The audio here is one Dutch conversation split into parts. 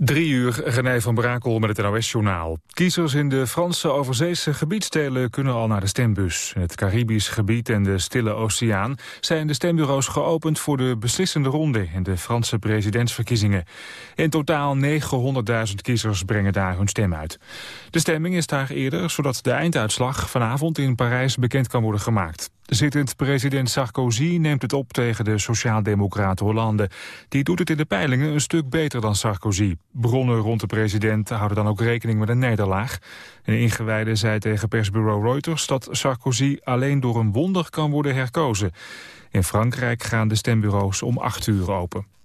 Drie uur, René van Brakel met het NOS-journaal. Kiezers in de Franse overzeese gebiedsdelen kunnen al naar de stembus. In het Caribisch gebied en de Stille Oceaan zijn de stembureaus geopend voor de beslissende ronde in de Franse presidentsverkiezingen. In totaal 900.000 kiezers brengen daar hun stem uit. De stemming is daar eerder, zodat de einduitslag vanavond in Parijs bekend kan worden gemaakt. Zittend president Sarkozy neemt het op tegen de sociaaldemocraat Hollande. Die doet het in de peilingen een stuk beter dan Sarkozy. Bronnen rond de president houden dan ook rekening met een nederlaag. Een ingewijde zei tegen persbureau Reuters dat Sarkozy alleen door een wonder kan worden herkozen. In Frankrijk gaan de stembureaus om acht uur open.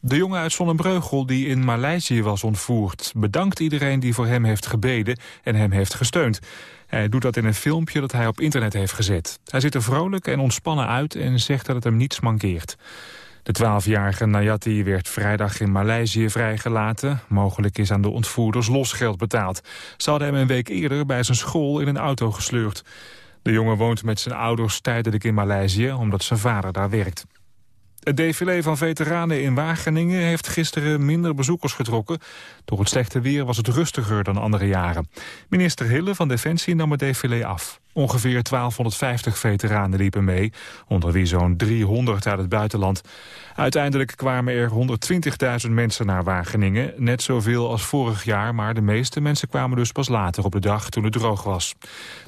De jongen uit Zonnebreugel die in Maleisië was ontvoerd... bedankt iedereen die voor hem heeft gebeden en hem heeft gesteund. Hij doet dat in een filmpje dat hij op internet heeft gezet. Hij ziet er vrolijk en ontspannen uit en zegt dat het hem niets mankeert. De 12-jarige Nayati werd vrijdag in Maleisië vrijgelaten. Mogelijk is aan de ontvoerders losgeld betaald. Ze hadden hem een week eerder bij zijn school in een auto gesleurd. De jongen woont met zijn ouders tijdelijk in Maleisië... omdat zijn vader daar werkt. Het défilé van veteranen in Wageningen heeft gisteren minder bezoekers getrokken. Door het slechte weer was het rustiger dan andere jaren. Minister Hille van Defensie nam het défilé af. Ongeveer 1250 veteranen liepen mee, onder wie zo'n 300 uit het buitenland. Uiteindelijk kwamen er 120.000 mensen naar Wageningen, net zoveel als vorig jaar, maar de meeste mensen kwamen dus pas later op de dag toen het droog was.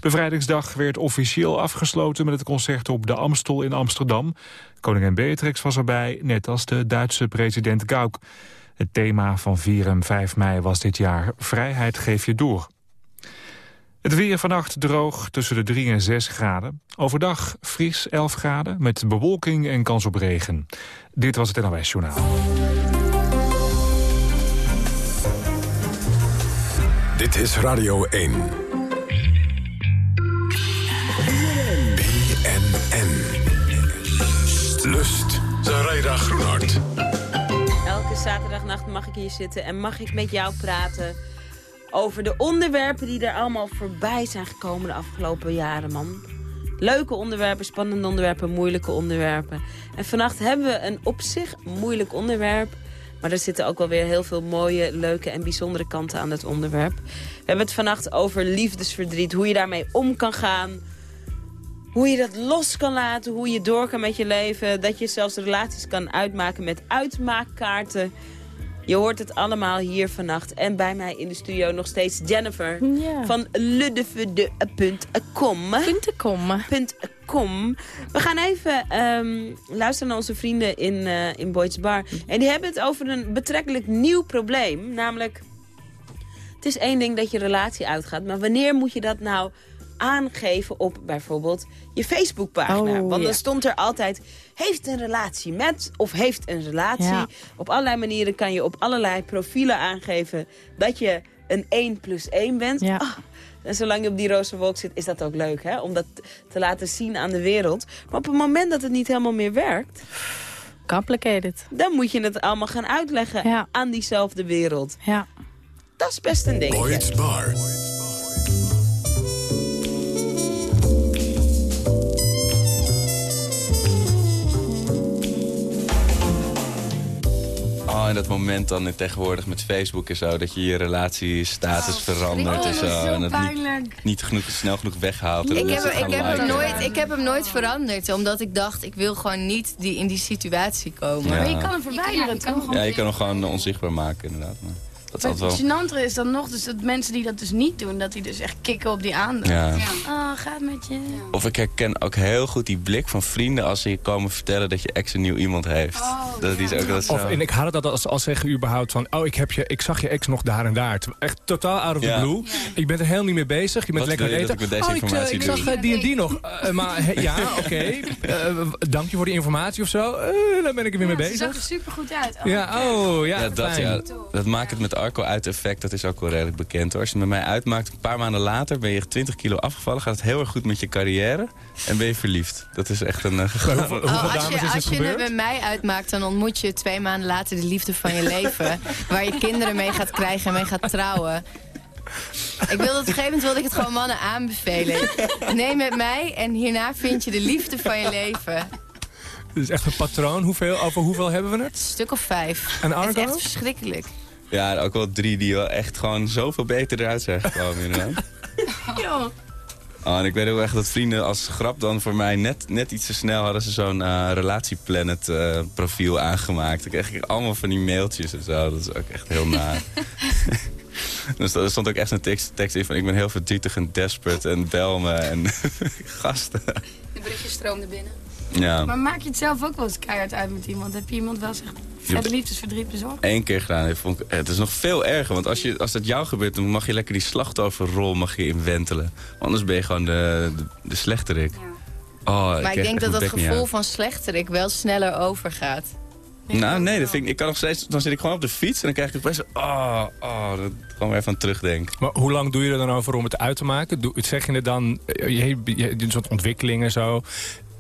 Bevrijdingsdag werd officieel afgesloten met het concert op de Amstel in Amsterdam. Koningin Beatrix was erbij, net als de Duitse president Gauck. Het thema van 4 en 5 mei was dit jaar Vrijheid geef je door. Het weer vannacht droog tussen de 3 en 6 graden. Overdag fris 11 graden met bewolking en kans op regen. Dit was het NOS Journaal. Dit is Radio 1. Lust. Zaraida Groenhart. Elke zaterdagnacht mag ik hier zitten en mag ik met jou praten over de onderwerpen die er allemaal voorbij zijn gekomen de afgelopen jaren, man. Leuke onderwerpen, spannende onderwerpen, moeilijke onderwerpen. En vannacht hebben we een op zich moeilijk onderwerp. Maar er zitten ook wel weer heel veel mooie, leuke en bijzondere kanten aan het onderwerp. We hebben het vannacht over liefdesverdriet, hoe je daarmee om kan gaan. Hoe je dat los kan laten, hoe je door kan met je leven. Dat je zelfs relaties kan uitmaken met uitmaakkaarten. Je hoort het allemaal hier vannacht. En bij mij in de studio nog steeds Jennifer Ja. van luddefede.com. .com. We gaan even ehm, luisteren naar onze vrienden in, eh in Boyd's Bar. En die hebben het over een betrekkelijk nieuw probleem. Namelijk, het is één ding dat je relatie uitgaat. Maar wanneer moet je dat nou aangeven op bijvoorbeeld je Facebookpagina? Oh, Want ja. dan stond er altijd, heeft een relatie met of heeft een relatie. Ja. Op allerlei manieren kan je op allerlei profielen aangeven dat je een 1 plus 1 bent. Ja. Ah, en zolang je op die roze wolk zit, is dat ook leuk, hè? Om dat te laten zien aan de wereld. Maar op het moment dat het niet helemaal meer werkt... Complicated. dan moet je het allemaal gaan uitleggen Ja. aan diezelfde wereld. Ja. Dat is best een ding. Boyd's Bar. Oh, en dat moment dan in- tegenwoordig met Facebook en zo... dat je je relatiestatus verandert en zo. en dat niet, niet genoeg, snel genoeg weghaalt. en Ik heb, ik, hem liken. nooit, ik heb hem nooit veranderd, omdat ik dacht, ik wil gewoon niet die, in die situatie komen. Ja. Maar je kan hem verwijderen, toch? Ja, je kan hem gewoon onzichtbaar maken inderdaad. Maar dat Maar het wel... gênantere is dan nog dus dat mensen die dat dus niet doen, dat die dus echt kicken op die aandacht. Ja. Oh, gaat met je. Of ik herken ook heel goed die blik van vrienden als ze je komen vertellen dat je ex een nieuw iemand heeft. dat is ook dat zo... Of, en ik haat het als, als zeggen überhaupt van... oh, ik, heb je, ik zag je ex nog daar en daar. Echt totaal out of Ja. the blue. Ik ben er helemaal niet mee bezig. Je bent Wat lekker het eten. dat ik met deze oh, ik, eh, ik zag eh, die en die nog. Eh, maar he- ja, oké. Eh, dank je voor die informatie of zo. Eh, daar ben ik er weer mee Ze zag er bezig. super goed uit. Oh, Ja, oh, ja, Ja, dat, ja, dat maakt het met Arco uit effect. Dat is ook wel redelijk bekend hoor. Als je het met mij uitmaakt, een paar maanden later ben je 20 kilo afgevallen. Gaat het heel erg goed met je carrière. En ben je verliefd. Dat is echt een... Bij hoeveel, hoeveel Oh, als dames je, is als je het bij mij uitmaakt, dan ontmoet je twee maanden later de liefde van je leven. waar je kinderen mee gaat krijgen en mee gaat trouwen. Ik wilde op een gegeven moment wilde ik het gewoon mannen aanbevelen. Neem met mij en hierna vind je de liefde van je leven. Dit is echt een patroon. Hoeveel, over hoeveel hebben we het? Een stuk of vijf. En Het is Argo? echt verschrikkelijk. Ja, ook wel drie die wel echt gewoon zoveel beter eruit zijn gekomen inderdaad. Oh, en ik weet ook echt dat vrienden als grap dan voor mij net, net iets te snel hadden ze zo'n eh, relatieplanet eh, profiel aangemaakt. Dan kreeg ik allemaal van die mailtjes en zo. Dat is ook echt heel naar. dus er stond ook echt een tekst, tekst in van ik ben heel verdrietig en desperate en bel me en gasten. De berichtjes stroomden binnen. Ja, Maar maak je het zelf ook wel eens keihard uit met iemand? Heb je iemand wel eens echt vet liefdesverdriet bezorgd? één keer gedaan. Ik vond, ik- het is nog veel erger, want als, je, als dat jou gebeurt... dan mag je lekker die slachtofferrol mag je inwentelen. Anders ben je gewoon de, de, de slechterik. Oh, Maar ik denk dat dat gevoel van slechterik wel sneller overgaat. Nou, nee, dat vind ik, ik kan nog steeds... Dan zit ik gewoon op de fiets en dan krijg ik best... Oh, oh, dat gewoon weer even aan terugdenken. Maar hoe lang doe je er dan over om het uit te maken? Doe, zeg je het dan, eh, je, je, een soort ontwikkeling en zo.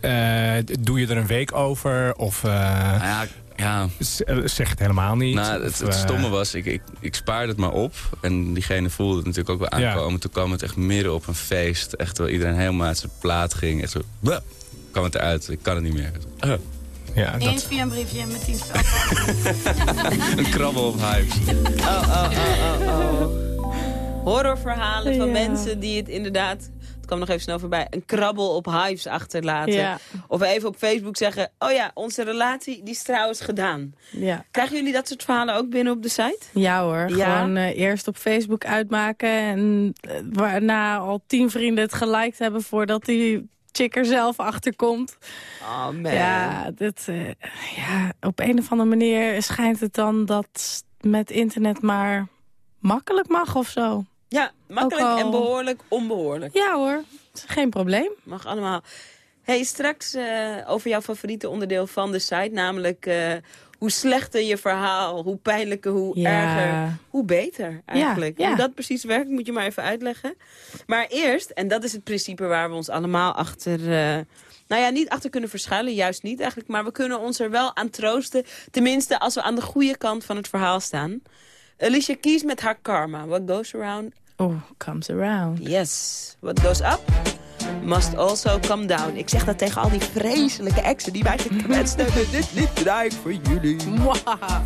Eh, doe je er een week over? Of eh, Nou ja, ja eh, zeg het helemaal niet? nou, het, eh, stomme was, ik, ik, ik spaarde het maar op. En diegene voelde het natuurlijk ook wel Ja. aankomen. Toen kwam het echt midden op een feest. Echt wel iedereen helemaal uit zijn plaat ging. Echt zo... Kwam het eruit. Ik kan het niet meer. Uh, Ja, Eens dat, via een briefje met tien spel. een krabbel op hypes. Oh, oh, oh, oh, oh. Horrorverhalen van Ja. mensen die het inderdaad... Kwam nog even snel voorbij. Een krabbel op hives achterlaten. Ja. Of even op Facebook zeggen... Oh ja, onze relatie die is trouwens gedaan. Ja. Krijgen jullie dat soort verhalen ook binnen op de site? ja hoor, Ja? gewoon eh, eerst op Facebook uitmaken... en eh, waarna al tien vrienden het geliked hebben... voordat die chick er zelf achterkomt. Oh man. Ja, dit, eh, ja, op een of andere manier schijnt het dan dat met internet maar makkelijk mag of zo. Ja, makkelijk al- en behoorlijk onbehoorlijk. Ja hoor, geen probleem. Mag allemaal. hey, straks eh, over jouw favoriete onderdeel van de site. Namelijk eh, hoe slechter je verhaal, hoe pijnlijker, hoe Ja. erger, hoe beter eigenlijk. ja. Hoe dat precies werkt, moet je maar even uitleggen. Maar eerst, en dat is het principe waar we ons allemaal achter... eh, nou ja, niet achter kunnen verschuilen, juist niet eigenlijk. Maar we kunnen ons er wel aan troosten. Tenminste, als we aan de goede kant van het verhaal staan. Alicia Keys met haar karma. What goes around Oh, comes around. Yes. What goes up must also come down. Ik zeg dat tegen al die vreselijke exen die mij gekwetst hebben. Dit lied draai ik voor jullie. Mwahaha.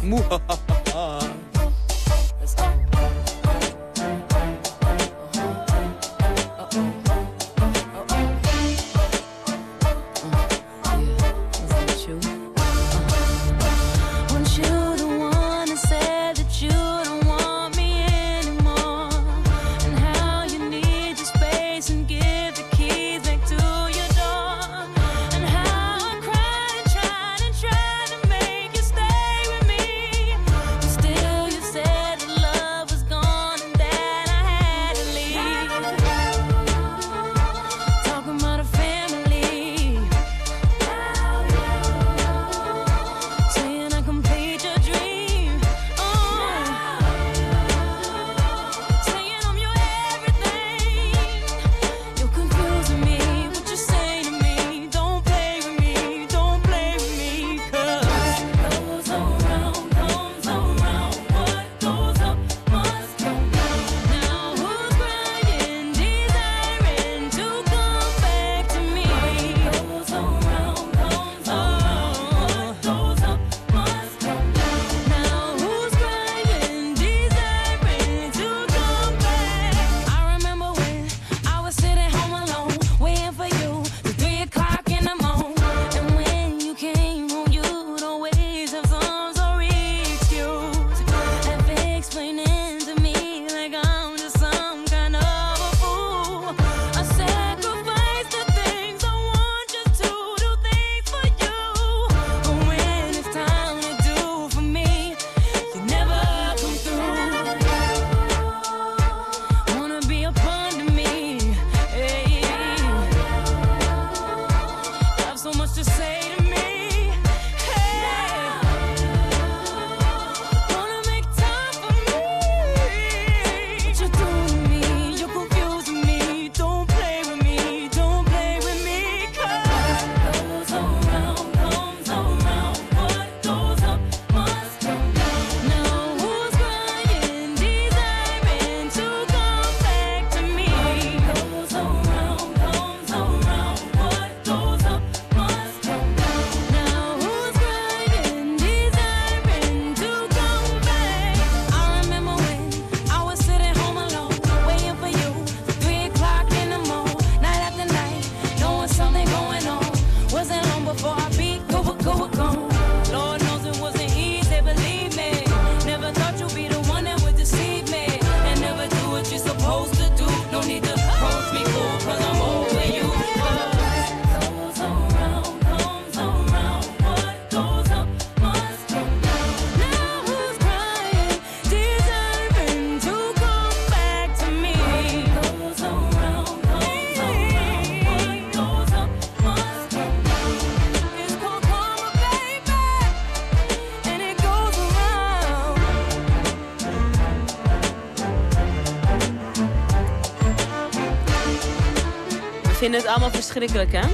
Vinden het allemaal verschrikkelijk, hè?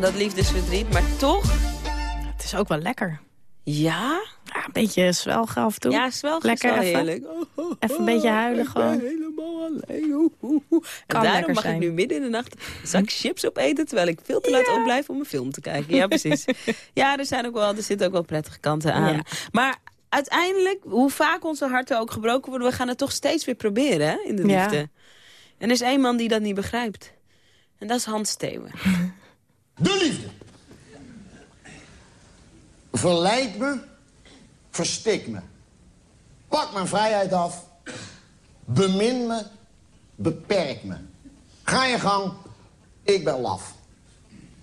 Dat liefdesverdriet, maar toch... Het is ook wel lekker. Ja? Ja, een beetje zwelgen af en toe. Ja, zwelgen lekker is wel even. heerlijk. Oh, oh, Even een beetje huilen ik ben gewoon. helemaal alleen. En daarom mag zijn. ik nu midden in de nacht een zak chips opeten... terwijl ik veel te laat opblijf om een film te kijken. Ja, precies. ja, er, zijn ook wel, er zitten ook wel prettige kanten aan. Ja. Maar uiteindelijk, hoe vaak onze harten ook gebroken worden... we gaan het toch steeds weer proberen, hè, in de Ja. liefde. En er is één man die dat niet begrijpt. En dat is Hans Steeuwen. De liefde. Verleid me, verstik me. Pak mijn vrijheid af. Bemin me, beperk me. Ga je gang, ik ben laf.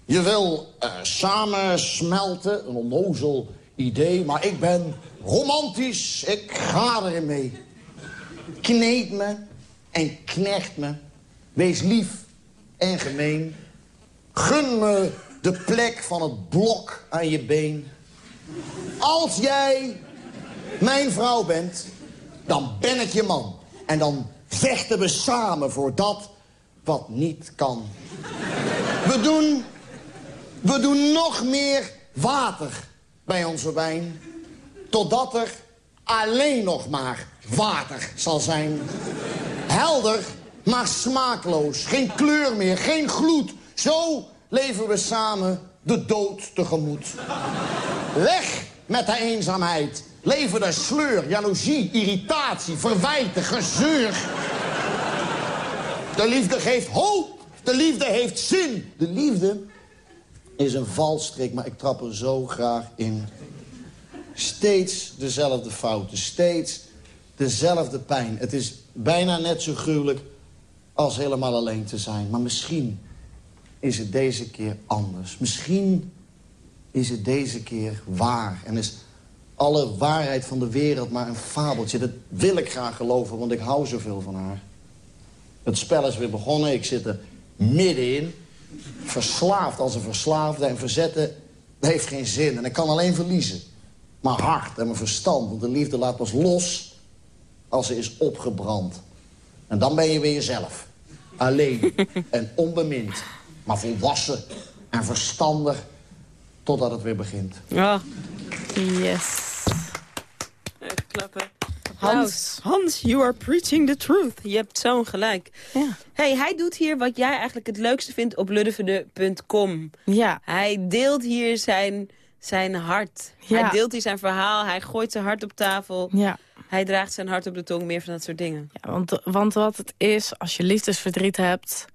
Je wil eh, samen smelten, een onnozel idee... maar ik ben romantisch, ik ga erin mee. Kneed me en knecht me. Wees lief en gemeen. Gun me de plek van het blok aan je been. Als jij mijn vrouw bent, dan ben ik je man. En dan vechten we samen voor dat wat niet kan. We doen, we doen nog meer water bij onze wijn. Totdat er alleen nog maar water zal zijn. Helder, maar smaakloos. Geen kleur meer, geen gloed. Zo leven we samen de dood tegemoet. Weg met de eenzaamheid. Leven de sleur, jaloezie, irritatie, verwijten, gezeur. De liefde geeft hoop. De liefde heeft zin. De liefde is een valstrik, maar ik trap er zo graag in. Steeds dezelfde fouten, steeds dezelfde pijn. Het is bijna net zo gruwelijk als helemaal alleen te zijn. Maar misschien is het deze keer anders. Misschien is het deze keer waar. En is alle waarheid van de wereld maar een fabeltje. Dat wil ik graag geloven, want ik hou zoveel van haar. Het spel is weer begonnen, ik zit er middenin. Verslaafd als een verslaafde en verzetten heeft geen zin. En ik kan alleen verliezen. Mijn hart en mijn verstand, want de liefde laat pas los als ze is opgebrand. En dan ben je weer jezelf. Alleen en onbemind, maar volwassen en verstandig totdat het weer begint. Ja. Yes. Even klappen. Hans, Hans, you are preaching the truth. Je hebt zo'n gelijk. Ja. Hey, hij doet hier wat jij eigenlijk het leukste vindt op luddeverde.com. Ja. Hij deelt hier zijn, zijn hart. Ja. Hij deelt hier zijn verhaal. Hij gooit zijn hart op tafel. Ja. Hij draagt zijn hart op de tong. Meer van dat soort dingen. Ja, want, want wat het is, als je liefdesverdriet hebt...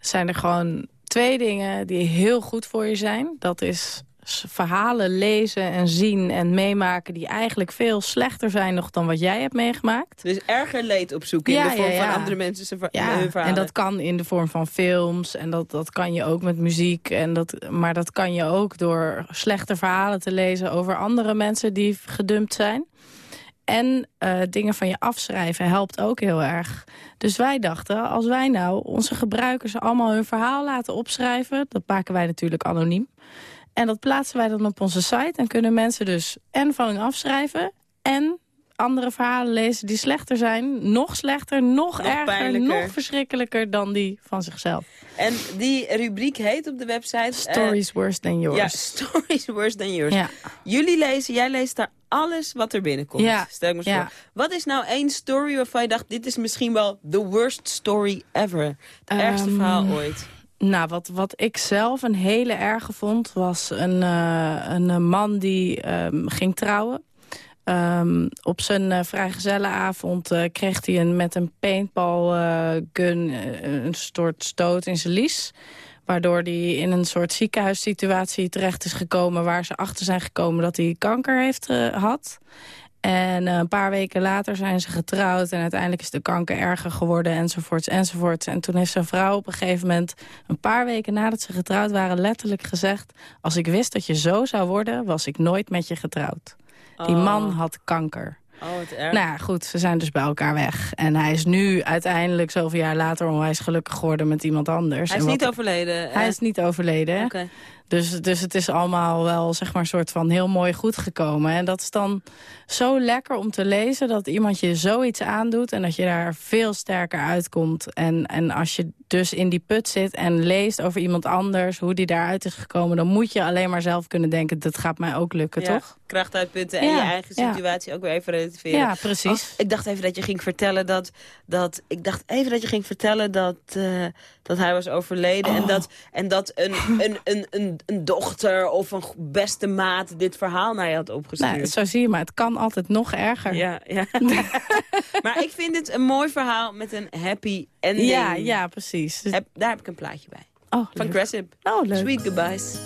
zijn er gewoon twee dingen die heel goed voor je zijn. Dat is verhalen lezen en zien en meemaken... die eigenlijk veel slechter zijn nog dan wat jij hebt meegemaakt. Dus erger leed opzoeken in Ja, de vorm ja, ja. van andere mensen zijn Ja, verhalen. en dat kan in de vorm van films. En dat, dat kan je ook met muziek. En dat, maar dat kan je ook door slechte verhalen te lezen... over andere mensen die gedumpt zijn. En eh, dingen van je afschrijven helpt ook heel erg. Dus wij dachten, als wij nou onze gebruikers allemaal hun verhaal laten opschrijven... dat maken wij natuurlijk anoniem. En dat plaatsen wij dan op onze site. En kunnen mensen dus en van hun afschrijven... en andere verhalen lezen die slechter zijn. Nog slechter, nog, Nog erger, pijnlijker. nog verschrikkelijker dan die van zichzelf. En die rubriek heet op de website... Stories worse than yours. Ja, stories worse than yours. Ja. Jullie lezen, jij leest daar alles wat er binnenkomt. Ja, Stel ik me ja. voor. Wat is nou één story waarvan je dacht... dit is misschien wel the worst story ever? Het ergste Ehm, verhaal ooit. Nou, wat, wat ik zelf een hele erge vond... was een, eh, een eh, man die ehm, ging trouwen. Ehm, op zijn uh, vrijgezellenavond eh, kreeg hij een, met een paintball eh, gun een soort stoot in zijn lies. Waardoor hij in een soort ziekenhuissituatie terecht is gekomen... waar ze achter zijn gekomen dat hij kanker heeft gehad. En een paar weken later zijn ze getrouwd... en uiteindelijk is de kanker erger geworden, enzovoorts, enzovoorts. En toen heeft zijn vrouw op een gegeven moment... een paar weken nadat ze getrouwd waren letterlijk gezegd... als ik wist dat je zo zou worden, was ik nooit met je getrouwd. Die Oh. man had kanker. Oh, wat erg. Nou ja, goed, ze zijn dus bij elkaar weg. En hij is nu uiteindelijk zoveel jaar later onwijs gelukkig geworden met iemand anders. Hij is niet overleden. Hij is niet overleden. Oké. Dus, dus het is allemaal wel zeg maar een soort van heel mooi goed gekomen. En dat is dan zo lekker om te lezen dat iemand je zoiets aandoet... en dat je daar veel sterker uitkomt. En, en als je dus in die put zit en leest over iemand anders... hoe die daaruit is gekomen, dan moet je alleen maar zelf kunnen denken... dat gaat mij ook lukken, Ja, toch? Kracht uitputten en Ja, je eigen ja. situatie ook weer even relativeren. Ja, precies. Oh, ik dacht even dat je ging vertellen dat... dat ik dacht even dat je ging vertellen dat, eh, dat hij was overleden. En Oh. dat, en dat een, een, een, een, een dochter of een beste maat dit verhaal naar je had opgestuurd. Nou, zo zie je maar, het kan altijd nog erger. Ja, ja. maar ik vind het een mooi verhaal met een happy ending. Ja, ja, precies. Dus- Heb, daar heb ik een plaatje bij. Oh, Van. Cressip. Oh, leuk. Sweet Goodbyes.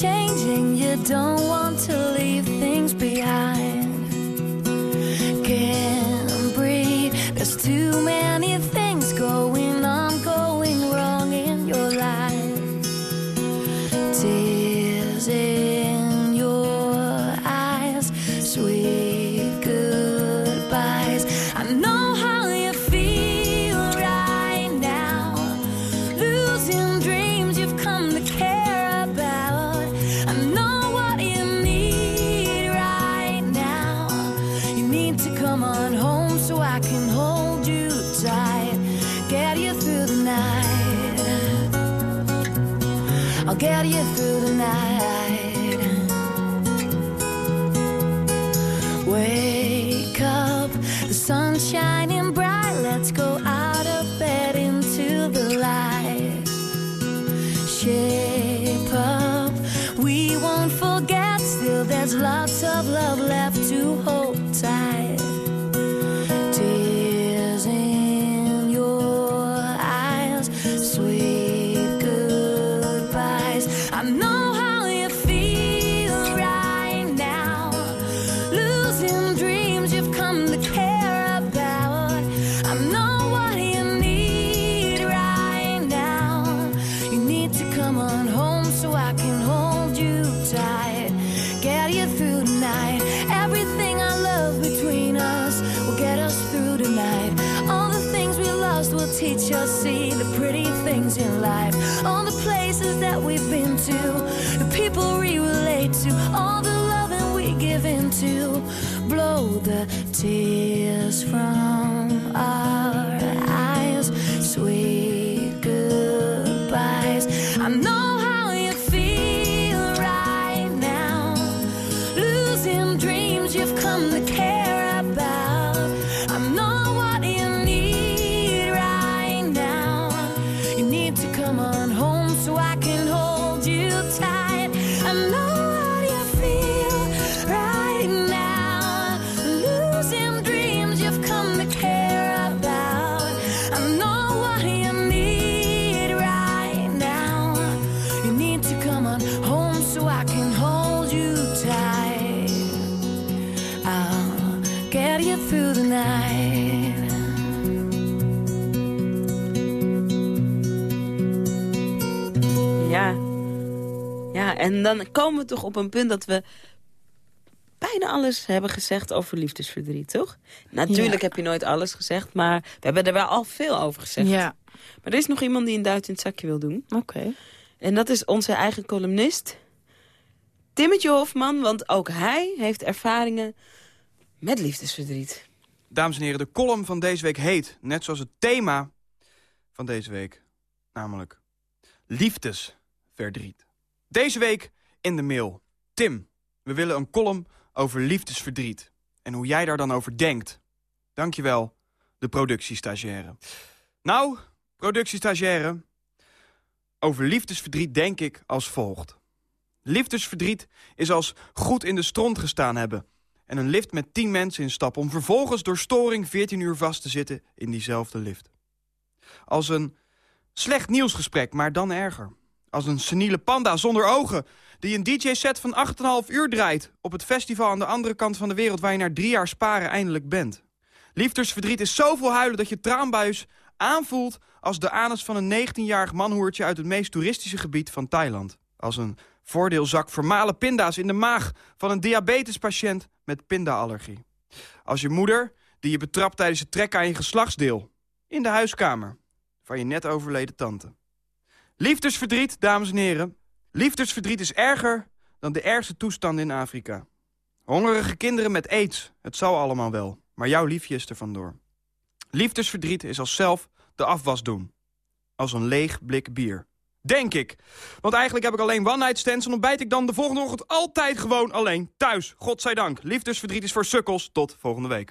Changing. You don't want to leave en dan komen we toch op een punt dat we bijna alles hebben gezegd over liefdesverdriet, toch? Natuurlijk Ja. heb je nooit alles gezegd, maar we hebben er wel al veel over gezegd. Ja. Maar er is nog iemand die een duit in het zakje wil doen. Oké. En dat is onze eigen columnist, Timmetje Hofman. Want ook hij heeft ervaringen met liefdesverdriet. Dames en heren, de column van deze week heet, net zoals het thema van deze week, namelijk liefdesverdriet. Deze week in de mail. Tim, we willen een column over liefdesverdriet. En hoe jij daar dan over denkt. Dankjewel, de productiestagiaire. Nou, productiestagiaire, over liefdesverdriet denk ik als volgt. Liefdesverdriet is als goed in de stront gestaan hebben... en een lift met 10 mensen instappen... om vervolgens door storing 14 uur vast te zitten in diezelfde lift. Als een slecht nieuwsgesprek, maar dan erger. Als een seniele panda zonder ogen... die een DJ-set van 8,5 uur draait... op het festival aan de andere kant van de wereld... waar je na drie jaar sparen eindelijk bent. Liefdesverdriet is zoveel huilen dat je traanbuis aanvoelt als de anus van een 19-jarig manhoertje uit het meest toeristische gebied van Thailand. Als een voordeelzak vermalen pinda's in de maag van een diabetespatiënt met pindaallergie. Als je moeder die je betrapt tijdens het trekken aan je geslachtsdeel. In de huiskamer van je net overleden tante. Liefdesverdriet, dames en heren. Liefdesverdriet is erger dan de ergste toestanden in Afrika. Hongerige kinderen met aids, het zal allemaal wel. Maar jouw liefje is er vandoor. Liefdesverdriet is als zelf de afwas doen. Als een leeg blik bier. Denk ik. Want eigenlijk heb ik alleen one-night stands... en ontbijt ik dan de volgende ochtend altijd gewoon alleen thuis. Godzijdank. Liefdesverdriet is voor sukkels. Tot volgende week.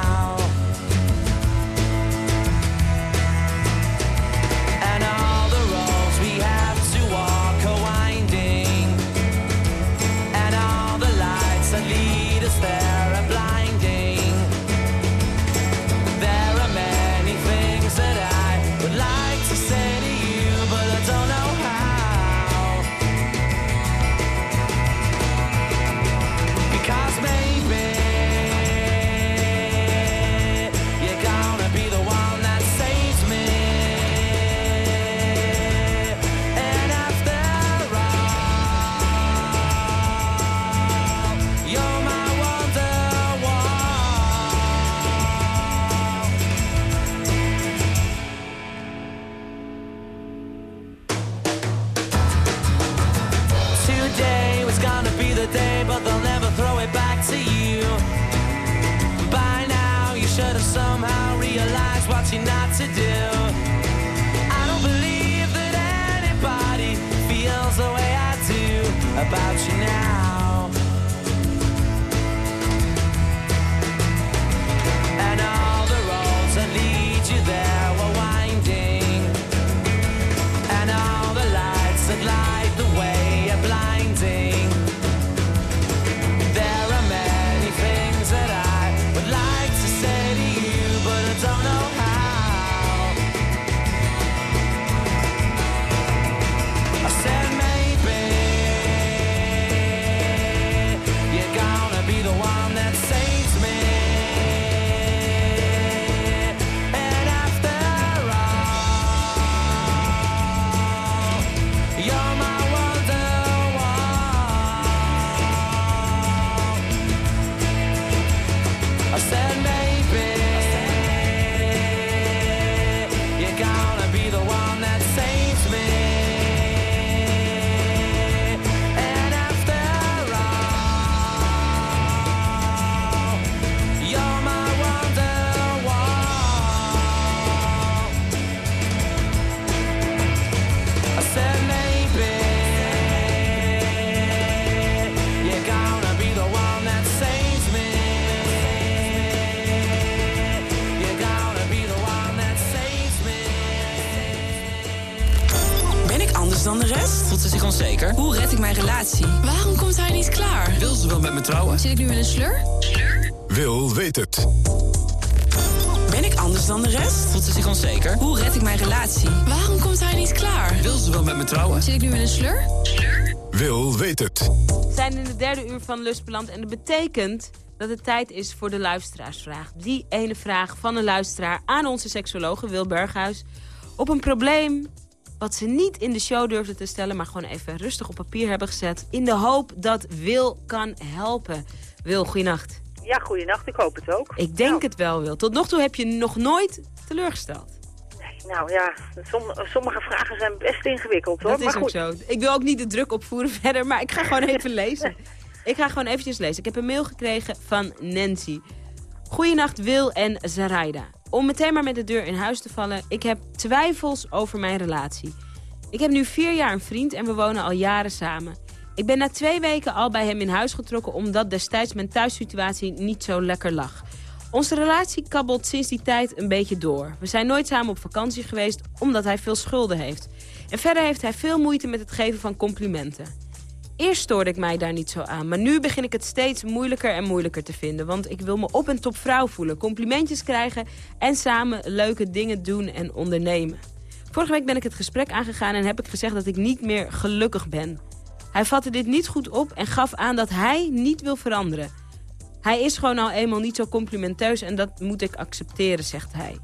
Gonna be the one ze zich onzeker? Hoe red ik mijn relatie? Waarom komt hij niet klaar? Wil ze wel met me trouwen? Zit ik nu in een slur? Wil weet het. We zijn in de derde uur van Lust beland en dat betekent dat het tijd is voor de luisteraarsvraag. Die ene vraag van een luisteraar aan onze seksologe Wil Berghuis... op een probleem wat ze niet in de show durfde te stellen... maar gewoon even rustig op papier hebben gezet... in de hoop dat Wil kan helpen. Wil, goeienacht. Ja, goeienacht. Ik hoop het ook. Ik denk het wel, Wil. Tot nog toe heb je nog nooit teleurgesteld. Nou ja, som- sommige vragen zijn best ingewikkeld hoor. Dat is maar ook goed. zo. Ik wil ook niet de druk opvoeren verder, maar ik ga gewoon even lezen. Ik ga gewoon eventjes lezen. Ik heb een mail gekregen van Nancy. Goedenacht Wil en Zaraida. Om meteen maar met de deur in huis te vallen. Ik heb twijfels over mijn relatie. Ik heb nu vier jaar een vriend en we wonen al jaren samen. Ik ben na twee weken al bij hem in huis getrokken... omdat destijds mijn thuissituatie niet zo lekker lag. Onze relatie kabbelt sinds die tijd een beetje door. We zijn nooit samen op vakantie geweest omdat hij veel schulden heeft. En verder heeft hij veel moeite met het geven van complimenten. Eerst stoorde ik mij daar niet zo aan, maar nu begin ik het steeds moeilijker en moeilijker te vinden. Want ik wil me op en top vrouw voelen, complimentjes krijgen en samen leuke dingen doen en ondernemen. Vorige week ben ik het gesprek aangegaan en heb ik gezegd dat ik niet meer gelukkig ben. Hij vatte dit niet goed op en gaf aan dat hij niet wil veranderen. Hij is gewoon al eenmaal niet zo complimenteus en dat moet ik accepteren, zegt hij.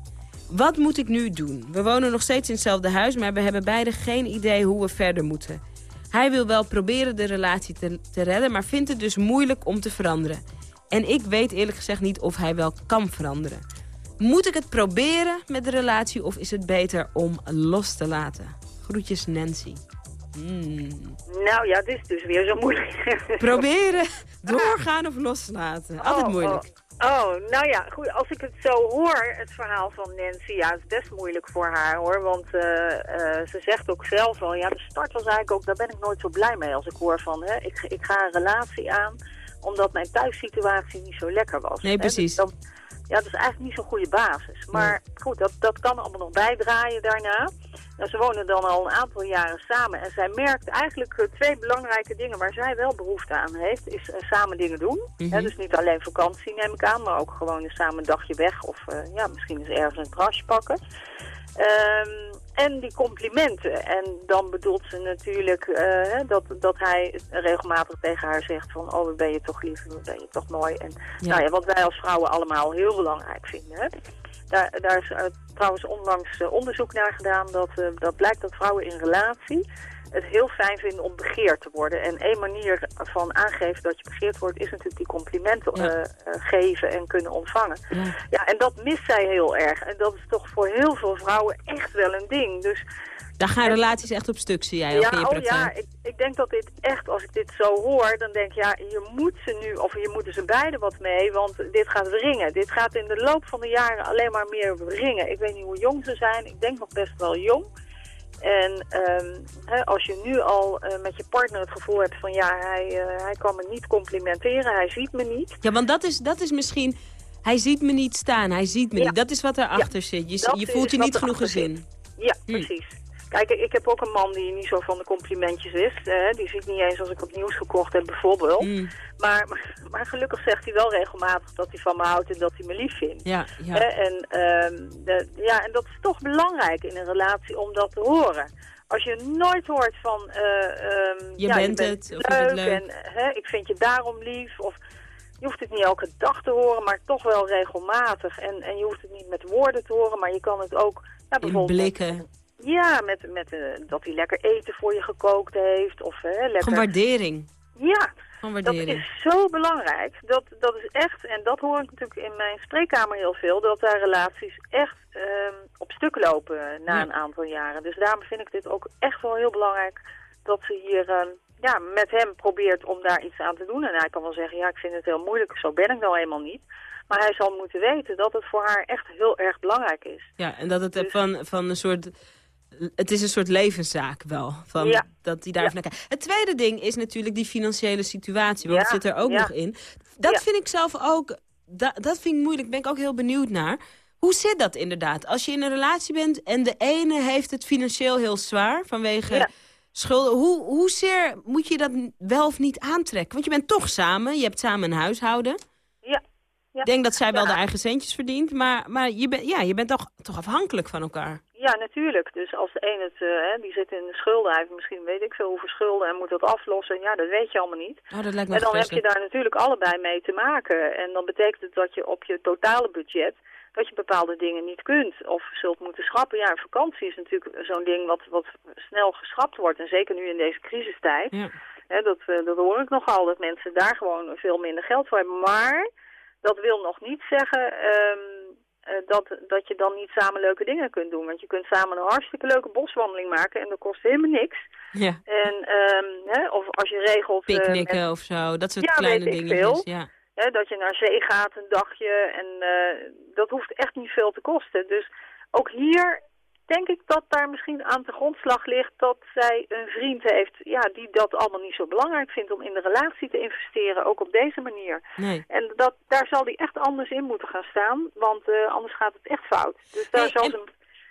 Wat moet ik nu doen? We wonen nog steeds in hetzelfde huis, maar we hebben beide geen idee hoe we verder moeten. Hij wil wel proberen de relatie te, te redden, maar vindt het dus moeilijk om te veranderen. En ik weet eerlijk gezegd niet of hij wel kan veranderen. Moet ik het proberen met de relatie of is het beter om los te laten? Groetjes Nancy. Hmm. Nou ja, dit is dus weer zo moeilijk. Proberen, doorgaan of loslaten. Altijd Oh, moeilijk. Oh, oh, nou ja, goed. Als ik het zo hoor, het verhaal van Nancy, ja, het is best moeilijk voor haar hoor. Want eh, eh, ze zegt ook zelf al, ja, de start was eigenlijk ook, daar ben ik nooit zo blij mee als ik hoor van, hè, ik, ik ga een relatie aan omdat mijn thuissituatie niet zo lekker was. Nee, precies. Dus dan, ja, dat is eigenlijk niet zo'n goede basis. Maar goed, dat, dat kan allemaal nog bijdraaien daarna. Nou, ze wonen dan al een aantal jaren samen. En zij merkt eigenlijk eh, twee belangrijke dingen waar zij wel behoefte aan heeft. Is eh, samen dingen doen. Hè, dus niet alleen vakantie neem ik aan, maar ook gewoon eens samen een dagje weg. Of eh, ja, misschien eens ergens een terrasje pakken. Ehm, en die complimenten. En dan bedoelt ze natuurlijk eh, dat, dat hij regelmatig tegen haar zegt van... oh, wat ben je toch lief, wat ben je toch mooi. En, Ja. Nou ja, wat wij als vrouwen allemaal heel belangrijk vinden. Hè. Daar, daar is eh, trouwens onlangs eh, onderzoek naar gedaan... Dat, dat blijkt dat vrouwen in relatie het heel fijn vinden om begeerd te worden. En één manier van aangeven dat je begeerd wordt... is natuurlijk die complimenten eh, eh, geven en kunnen ontvangen. Ja, en dat mist zij heel erg. En dat is toch voor heel veel vrouwen echt wel een ding. Dus Daar gaan relaties echt op stuk, zie jij ook in je ja, oh ja, ik, ik denk dat dit echt, als ik dit zo hoor, dan denk ik, ja, je moet ze nu, of je moeten ze beiden wat mee, want dit gaat wringen. Dit gaat in de loop van de jaren alleen maar meer wringen. Ik weet niet hoe jong ze zijn, ik denk nog best wel jong. En ehm, hè, als je nu al eh, met je partner het gevoel hebt van, ja, hij, eh, hij kan me niet complimenteren, hij ziet me niet. Ja, want dat is, dat is misschien... Hij ziet me niet staan, hij ziet me Ja. niet. Dat is wat erachter zit. Je, je voelt je niet genoeg gezin. Ja, precies. Kijk, ik heb ook een man die niet zo van de complimentjes is. die ziet niet eens als ik wat nieuws gekocht heb bijvoorbeeld. Mm. Maar, maar, maar gelukkig zegt hij wel regelmatig dat hij van me houdt en dat hij me lief vindt. Ja, ja. Hè, en, ehm, de, ja, en dat is toch belangrijk in een relatie om dat te horen. Als je nooit hoort van... eh, ehm, Je ja, bent je het, bent bent leuk. en hè, ik vind je daarom lief. Of je hoeft het niet elke dag te horen, maar toch wel regelmatig. En, en je hoeft het niet met woorden te horen, maar je kan het ook... In bijvoorbeeld blikken. Ja, met, met eh, dat hij lekker eten voor je gekookt heeft. Of, eh, lekker... Gewoon waardering. Ja, dat is zo belangrijk. Dat, dat is echt, en dat hoor ik natuurlijk in mijn spreekkamer heel veel, dat daar relaties echt ehm, op stuk lopen na Ja. een aantal jaren. Dus daarom vind ik dit ook echt wel heel belangrijk dat ze hier ehm, ja, met hem probeert om daar iets aan te doen. En hij kan wel zeggen, ja, ik vind het heel moeilijk, zo ben ik nou eenmaal niet. Maar hij zal moeten weten dat het voor haar echt heel erg belangrijk is. Ja, en dat het Dus- van, van een soort... Het is een soort levenszaak wel. Van Ja. Dat hij daar even naar kijkt. Het tweede ding is natuurlijk die financiële situatie. Want dat zit er ook nog in. Dat vind ik zelf ook... Da, dat vind ik moeilijk. Ben ik ook heel benieuwd naar. Hoe zit dat inderdaad? Als je in een relatie bent en de ene heeft het financieel heel zwaar... vanwege schulden. Hoe, hoezeer moet je dat wel of niet aantrekken? Want je bent toch samen. Je hebt samen een huishouden. Ja. ja. Ik denk dat zij wel Ja. de eigen centjes verdient. Maar, maar je, bent ja, je bent toch, toch afhankelijk van elkaar. Ja, natuurlijk. Dus als de een het, eh, die zit in de schulden, hij heeft misschien weet ik veel hoeveel schulden en moet dat aflossen. Ja, dat weet je allemaal niet. Oh, dat lijkt me En dan heb je daar natuurlijk allebei mee te maken. En dan betekent het dat je op je totale budget, dat je bepaalde dingen niet kunt of zult moeten schrappen. Ja, een vakantie is natuurlijk zo'n ding wat, wat snel geschrapt wordt. En zeker nu in deze crisistijd. Ja. Hè, dat, eh, dat hoor ik nogal, dat mensen daar gewoon veel minder geld voor hebben. Maar dat wil nog niet zeggen ehm, eh, dat, dat je dan niet samen leuke dingen kunt doen. Want je kunt samen een hartstikke leuke boswandeling maken en dat kost helemaal niks. Ja. En, ehm, hè, of als je regelt... eh, Picknicken met- of zo, dat soort Ja, kleine veel. Ja. Hè, dat je naar zee gaat een dagje en eh, dat hoeft echt niet veel te kosten. Dus ook hier denk ik dat daar misschien aan de grondslag ligt dat zij een vriend heeft ja, die dat allemaal niet zo belangrijk vindt om in de relatie te investeren, ook op deze manier. Nee. En dat, daar zal hij echt anders in moeten gaan staan, want eh, anders gaat het echt fout. Dus daar zal en- ze...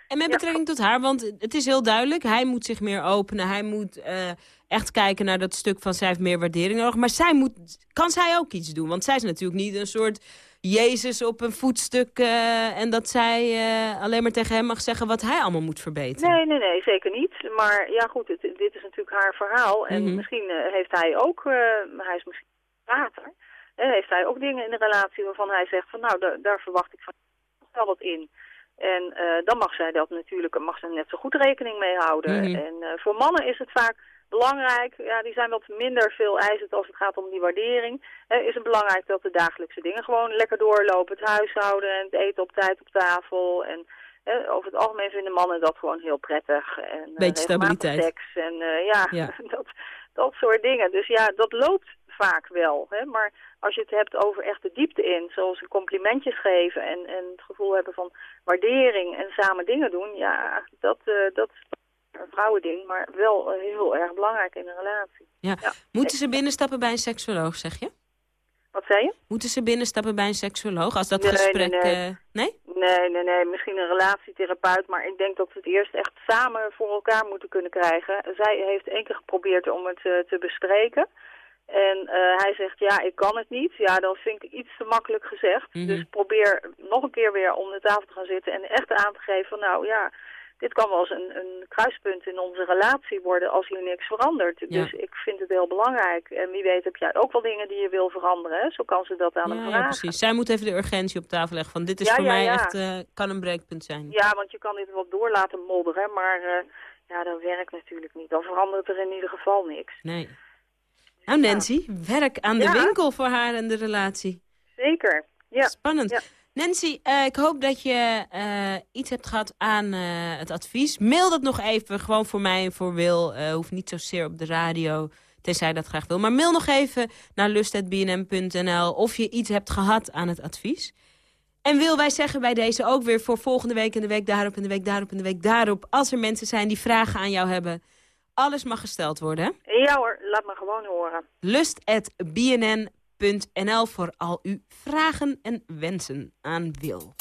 En met Ja. betrekking tot haar, want het is heel duidelijk. Hij moet zich meer openen. Hij moet eh, echt kijken naar dat stuk van zij heeft meer waardering nodig. Maar zij moet, kan zij ook iets doen? Want zij is natuurlijk niet een soort Jezus op een voetstuk. eh, en dat zij eh, alleen maar tegen hem mag zeggen wat hij allemaal moet verbeteren. Nee, nee, nee, zeker niet. Maar ja goed, het- dit is natuurlijk haar verhaal. En Mhm. misschien eh, heeft hij ook, hij is misschien water, hè, heeft hij ook dingen in de relatie waarvan hij zegt van nou, daar, daar verwacht ik van wel wat in. En dan mag zij dat natuurlijk, mag ze net zo goed rekening mee houden. Mhm. En voor mannen is het vaak belangrijk, ja, die zijn wat minder veel eisend als het gaat om die waardering. Eh, is het belangrijk dat de dagelijkse dingen gewoon lekker doorlopen. Het huishouden en het eten op tijd op tafel. En eh, over het algemeen vinden mannen dat gewoon heel prettig. En, eh, Beetje stabiliteit. Seks en eh, ja, Ja. dat, dat soort dingen. Dus ja, dat loopt vaak wel. Hè? Maar als je het hebt over echt de diepte in, zoals een complimentjes geven en, en het gevoel hebben van waardering en samen dingen doen, ja, dat, eh, dat is een vrouwending, maar wel eh, heel erg belangrijk in een relatie. Ja. Moeten ze binnenstappen bij een seksuoloog, zeg je? Wat zei je? Moeten ze binnenstappen bij een seksuoloog als dat Nee, gesprek... nee, nee. eh, nee? Nee, nee, nee, misschien een relatietherapeut, maar ik denk dat we het eerst echt samen voor elkaar moeten kunnen krijgen. Zij heeft één keer geprobeerd om het eh, te bespreken. En hij zegt, ja, ik kan het niet. Ja, dat vind ik iets te makkelijk gezegd. Mhm. Dus probeer nog een keer weer om de tafel te gaan zitten en echt aan te geven van, nou ja, dit kan wel eens een, een kruispunt in onze relatie worden als hier niks verandert. Ja. Dus ik vind het heel belangrijk. En wie weet heb jij ook wel dingen die je wil veranderen. Hè? Zo kan ze dat aan hem Ja, ja, vragen. precies. Zij moet even de urgentie op tafel leggen van dit is Ja, voor ja, mij ja. echt, eh, kan een breekpunt zijn. Ja, want je kan dit wel door laten modderen, maar eh, ja, dat werkt natuurlijk niet. Dan verandert er in ieder geval niks. Nee. Nou Nancy, werk aan de Ja. winkel voor haar en de relatie. Zeker, ja. Spannend. Nancy, eh, ik hoop dat je eh, iets hebt gehad aan eh, het advies. Mail dat nog even, gewoon voor mij en voor Wil. Hoeft niet zozeer op de radio, tenzij dat graag wil. Maar mail nog even naar lust.bnm.nl of je iets hebt gehad aan het advies. En wil wij zeggen bij deze ook weer voor volgende week en de week daarop en de week daarop en de week daarop. Als er mensen zijn die vragen aan jou hebben, alles mag gesteld worden. hè? Ja hoor, laat me gewoon horen. lust.bnn.nl voor al uw vragen en wensen aan Wil.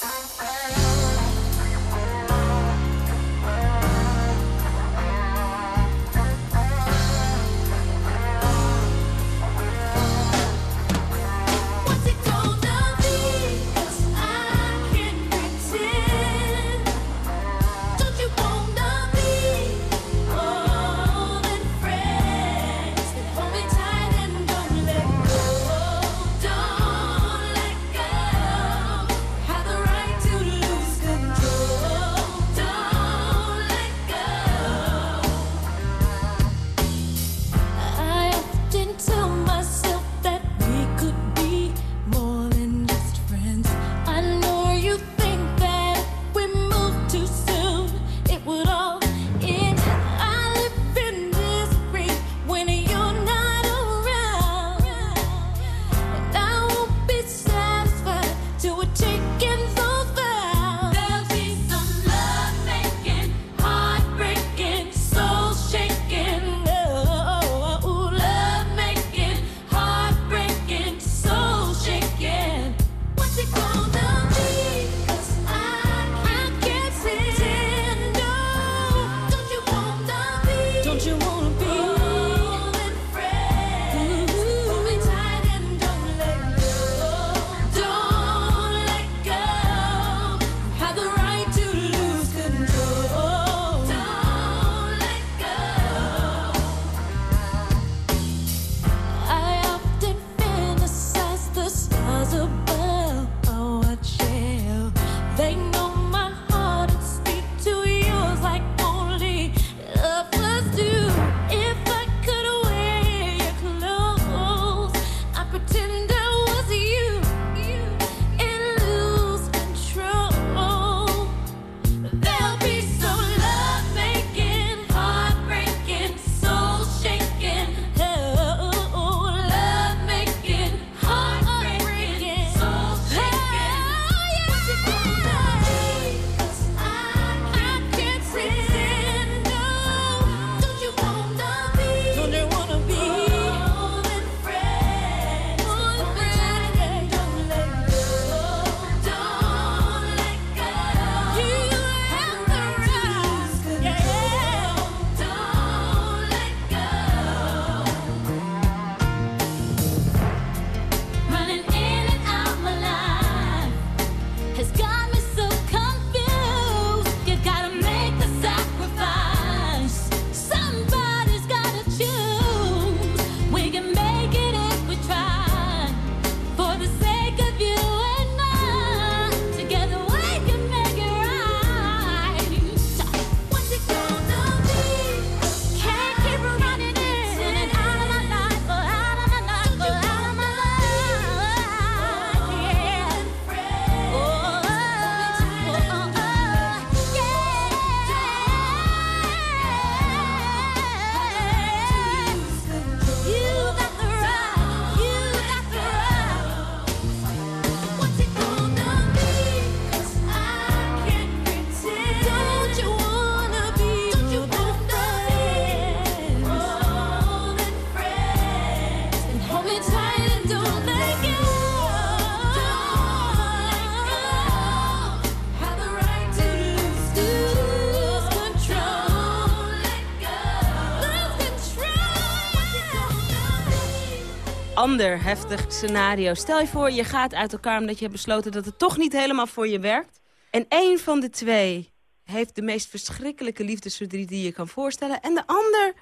Ander heftig scenario. Stel je voor, je gaat uit elkaar omdat je hebt besloten dat het toch niet helemaal voor je werkt. En één van de twee heeft de meest verschrikkelijke liefdesverdriet die je kan voorstellen. En de ander,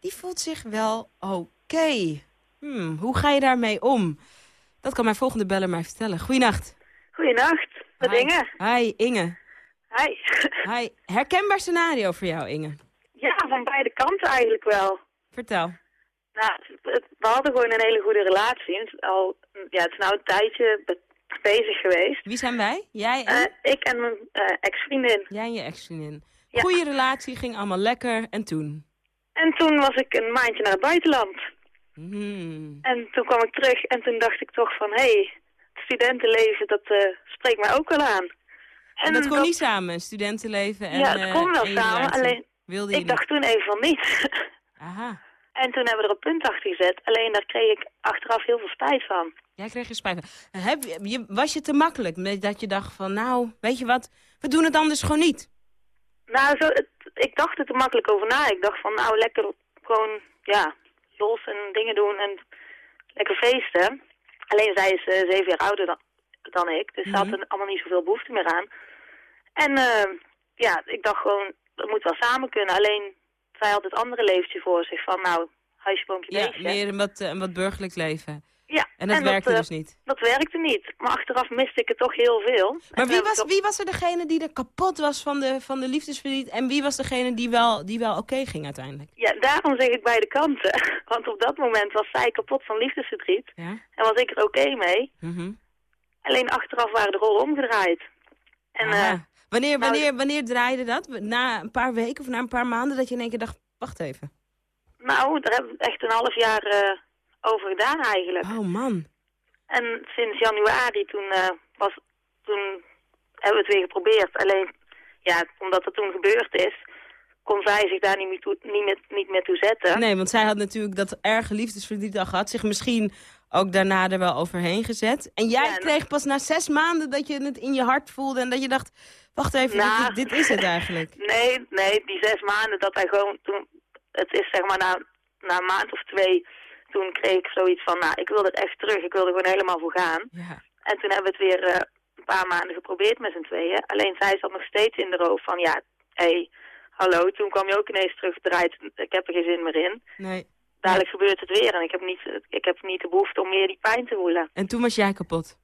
die voelt zich wel oké. Hmm, hoe ga je daarmee om? Dat kan mijn volgende beller mij vertellen. Goeienacht. Goeienacht, met Hi. Inge. Hi, Inge. Hi. Hi. Herkenbaar scenario voor jou, Inge. Ja, van beide kanten eigenlijk wel. Vertel. Nou, het- we hadden gewoon een hele goede relatie. Het is, al, ja, het is nou een tijdje be- bezig geweest. Wie zijn wij? Jij en? Eh, ik en mijn eh, ex-vriendin. Jij en je ex-vriendin. Ja. Goeie relatie, ging allemaal lekker. En toen? En toen was ik een maandje naar het buitenland. Hmm. En toen kwam ik terug en toen dacht ik toch van... hé, hey, het studentenleven, dat eh, spreekt mij ook wel aan. En dat kon niet samen, studentenleven en Ja, het kon wel en samen, alleen Wilde ik dacht toen even van niet. Aha. En toen hebben we er een punt achter gezet. Alleen daar kreeg ik achteraf heel veel spijt van. Jij kreeg er spijt van. Heb, je- je, was je te makkelijk dat je dacht van... nou, weet je wat, we doen het anders gewoon niet. Nou, zo, het, ik dacht er te makkelijk over na. Ik dacht van, nou, lekker gewoon, ja, los en dingen doen en lekker feesten. Alleen zij is eh, zeven jaar ouder dan, dan ik, dus ze had er allemaal niet zoveel behoefte meer aan. En eh, ja, ik dacht gewoon, dat moet wel samen kunnen. Alleen, zij had het andere leventje voor zich van, nou, huisje, boompje, Ja, beestje. meer een wat, eh, een wat burgerlijk leven. Ja, En dat werkte eh, dus niet. Dat werkte niet. Maar achteraf miste ik het toch heel veel. Maar wie ik was, toch- wie was er degene die er kapot was van de, van de liefdesverdriet... en wie was degene die wel, die wel oké ging uiteindelijk? Ja, daarom zeg ik beide kanten. Want op dat moment was zij kapot van liefdesverdriet. Ja? En was ik er oké mee. Mhm. Alleen achteraf waren de rollen omgedraaid. En eh, wanneer, nou, wanneer, wanneer draaide dat? Na een paar weken of na een paar maanden dat je in één keer dacht... wacht even. nou, daar hebben we echt een half jaar eh, over gedaan eigenlijk. Oh man. En sinds januari toen, eh, was, toen hebben we het weer geprobeerd. Alleen, ja, omdat het toen gebeurd is, kon zij zich daar niet meer toe, niet niet meer toe zetten. Nee, want zij had natuurlijk dat erge liefdesverdriet al gehad. Zich misschien ook daarna er wel overheen gezet. En jij kreeg pas na zes maanden dat je het in je hart voelde... en dat je dacht, wacht even, Nou. dit, dit is het eigenlijk. Nee, nee, die zes maanden dat hij gewoon toen, het is zeg maar na, na een maand of twee, toen kreeg ik zoiets van, nou, ik wil het echt terug, ik wil er gewoon helemaal voor gaan. Ja. En toen hebben we het weer eh, een paar maanden geprobeerd met z'n tweeën. Alleen zij zat nog steeds in de roof van, ja, hé, hey, hallo, toen kwam je ook ineens teruggedraaid, ik heb er geen zin meer in. Nee. Dadelijk gebeurt het weer en ik heb, niet, ik heb niet de behoefte om meer die pijn te voelen. En toen was jij kapot.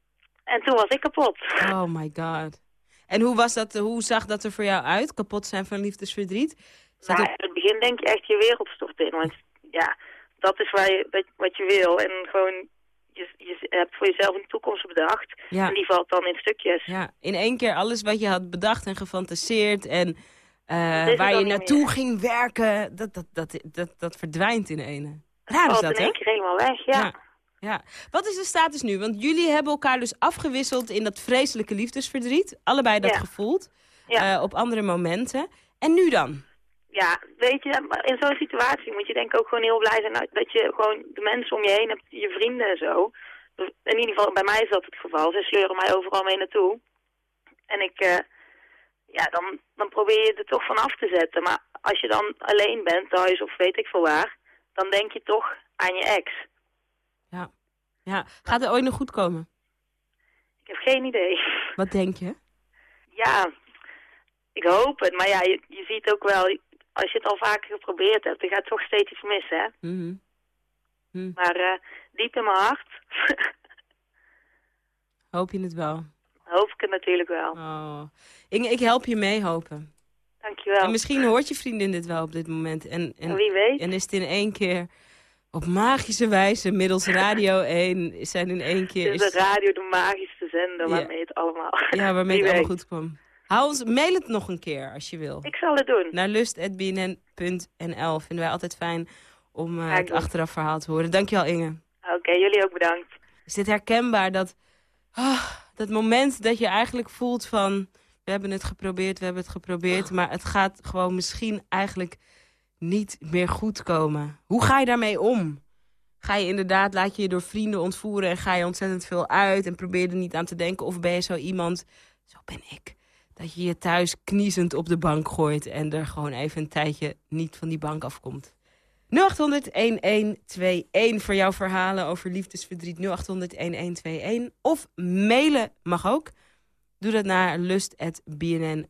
En toen was ik kapot. Oh my god. En hoe, was dat, hoe zag dat er voor jou uit? Kapot zijn van liefdesverdriet? Zat Nou, in het begin denk je echt je wereld stort in. Want ja, dat is waar je, wat, wat je wil. En gewoon, je, je hebt voor jezelf een toekomst bedacht. Ja. En die valt dan in stukjes. Ja, in één keer alles wat je had bedacht en gefantaseerd... en eh, Dat waar je naartoe meer. ging werken, dat, dat, dat, dat, dat verdwijnt in ene. Raar is dat, in hè? één keer helemaal weg, ja. Ja. Ja. Wat is de status nu? Want jullie hebben elkaar dus afgewisseld in dat vreselijke liefdesverdriet. Allebei dat Ja. gevoeld. Ja. eh, op andere momenten. En nu dan? Ja, weet je, in zo'n situatie moet je denk ik ook gewoon heel blij zijn dat- dat je gewoon de mensen om je heen hebt, je vrienden en zo. In ieder geval, bij mij is dat het geval. Ze sleuren mij overal mee naartoe. En ik, eh, ja, dan, dan probeer je er toch van af te zetten. Maar als je dan alleen bent thuis of weet ik veel waar, dan denk je toch aan je ex. Ja. ja. Gaat het ooit nog goed komen? Ik heb geen idee. Wat denk je? Ja, ik hoop het. Maar ja, je, je ziet ook wel, als je het al vaker geprobeerd hebt, dan gaat toch steeds iets mis, hè? Mhm. Hm. Maar eh, diep in mijn hart Hoop je het wel? Hoop ik het natuurlijk wel. Oh. Inge, ik help je mee hopen. Dankjewel. En misschien hoort je vriendin dit wel op dit moment. En, en, Wie weet. En is het in één keer op magische wijze, middels Radio 1, zijn in één keer... Is de radio de magische zender Ja. waarmee het allemaal... Ja, waarmee Wie het allemaal goed kwam. Hou ons, mail het nog een keer als je wil. Ik zal het doen. Naar lust.bnn.nl vinden wij altijd fijn om eh, het achteraf verhaal te horen. Dankjewel Inge. Oké, jullie ook bedankt. Is dit herkenbaar dat, ah, dat moment dat je eigenlijk voelt van... we hebben het geprobeerd, we hebben het geprobeerd... maar het gaat gewoon misschien eigenlijk niet meer goed komen. Hoe ga je daarmee om? Ga je inderdaad, laat je je door vrienden ontvoeren en ga je ontzettend veel uit en probeer er niet aan te denken? Of ben je zo iemand, zo ben ik, dat je je thuis kniezend op de bank gooit en er gewoon even een tijdje niet van die bank afkomt? 0800-1121 voor jouw verhalen over liefdesverdriet. 0800-1121. Of mailen mag ook. Doe dat naar lust.bnn.nl.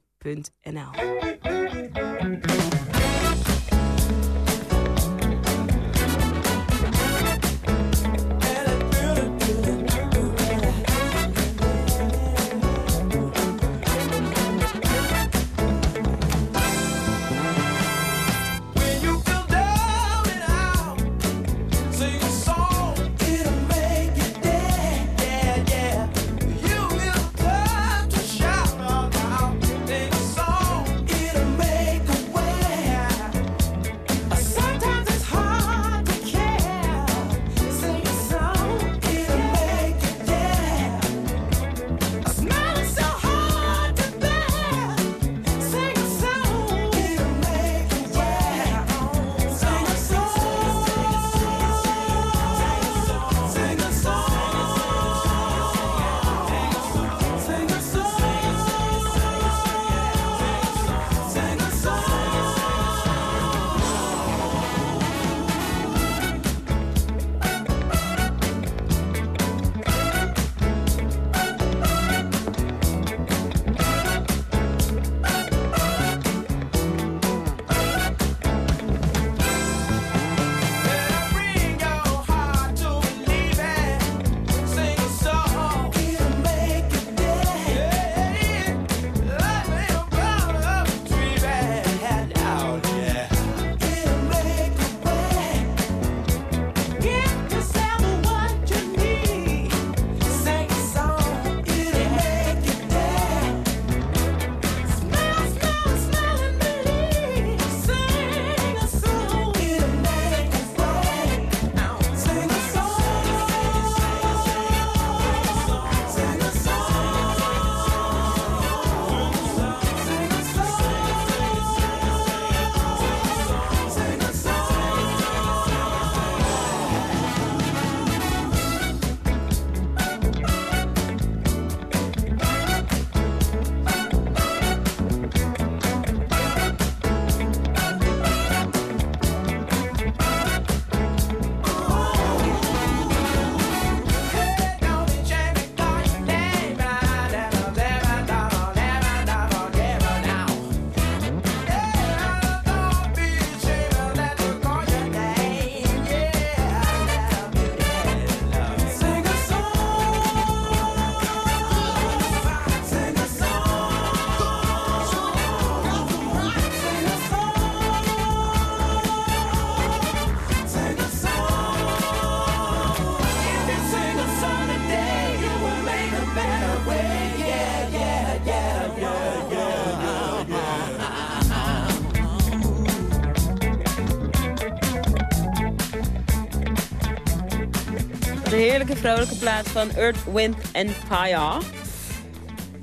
vrolijke plaat van Earth, Wind and Fire.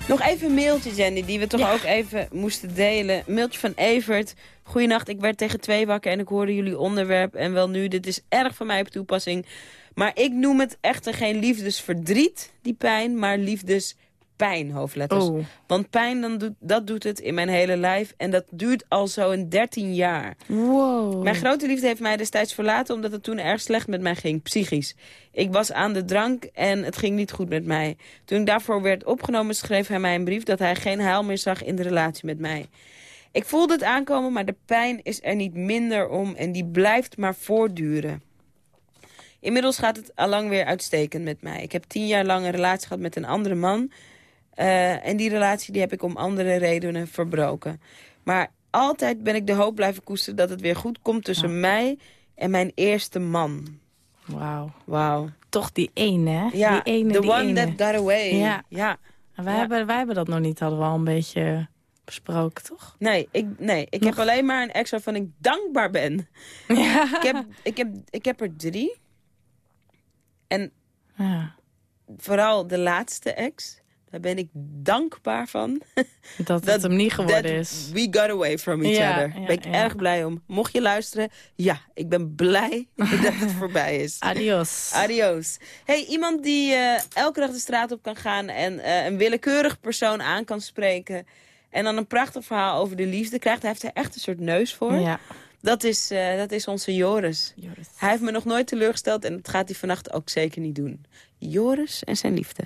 Nog even een mailtje, Jenny, die we toch ook even moesten delen. Mailtje van Evert. Goedenacht, ik werd tegen twee wakker en ik hoorde jullie onderwerp. En wel nu, dit is erg van mij op toepassing. Maar ik noem het echter geen liefdesverdriet, die pijn, maar liefdespijn, hoofdletters. Oh. Want pijn, dan doet, dat doet het in mijn hele lijf. En dat duurt al zo'n 13 jaar. Wow. Mijn grote liefde heeft mij destijds verlaten omdat het toen erg slecht met mij ging, psychisch. Ik was aan de drank en het ging niet goed met mij. Toen ik daarvoor werd opgenomen schreef hij mij een brief dat hij geen heil meer zag in de relatie met mij. Ik voelde het aankomen, maar de pijn is er niet minder om en die blijft maar voortduren. Inmiddels gaat het allang weer uitstekend met mij. Ik heb tien jaar lang een relatie gehad met een andere man. Eh, en die relatie die heb ik om andere redenen verbroken. Maar altijd ben ik de hoop blijven koesteren dat het weer goed komt tussen mij en mijn eerste man. Wauw. Wauw. Toch die ene, hè? Ja, die ene, the die one ene. that got away. Ja. ja. En wij, Ja. hebben, wij hebben dat nog niet, hadden we al een beetje besproken, toch? Nee, ik, nee, ik heb alleen maar een ex waarvan ik dankbaar ben. Ik, heb, ik, heb, ik heb er drie. En Ja. vooral de laatste ex. Daar ben ik dankbaar van. Dat het hem niet geworden is. We got away from each Ja, other. ja, ben ik ja. erg blij om. Mocht je luisteren, ja, ik ben blij dat het voorbij is. Adios. Adios. Hey, iemand die eh, elke dag de straat op kan gaan en eh, een willekeurig persoon aan kan spreken. En dan een prachtig verhaal over de liefde krijgt. Hij heeft er echt een soort neus voor. Ja. Dat is, eh, dat is onze Joris. Hij heeft me nog nooit teleurgesteld en dat gaat hij vannacht ook zeker niet doen. Joris en zijn liefde.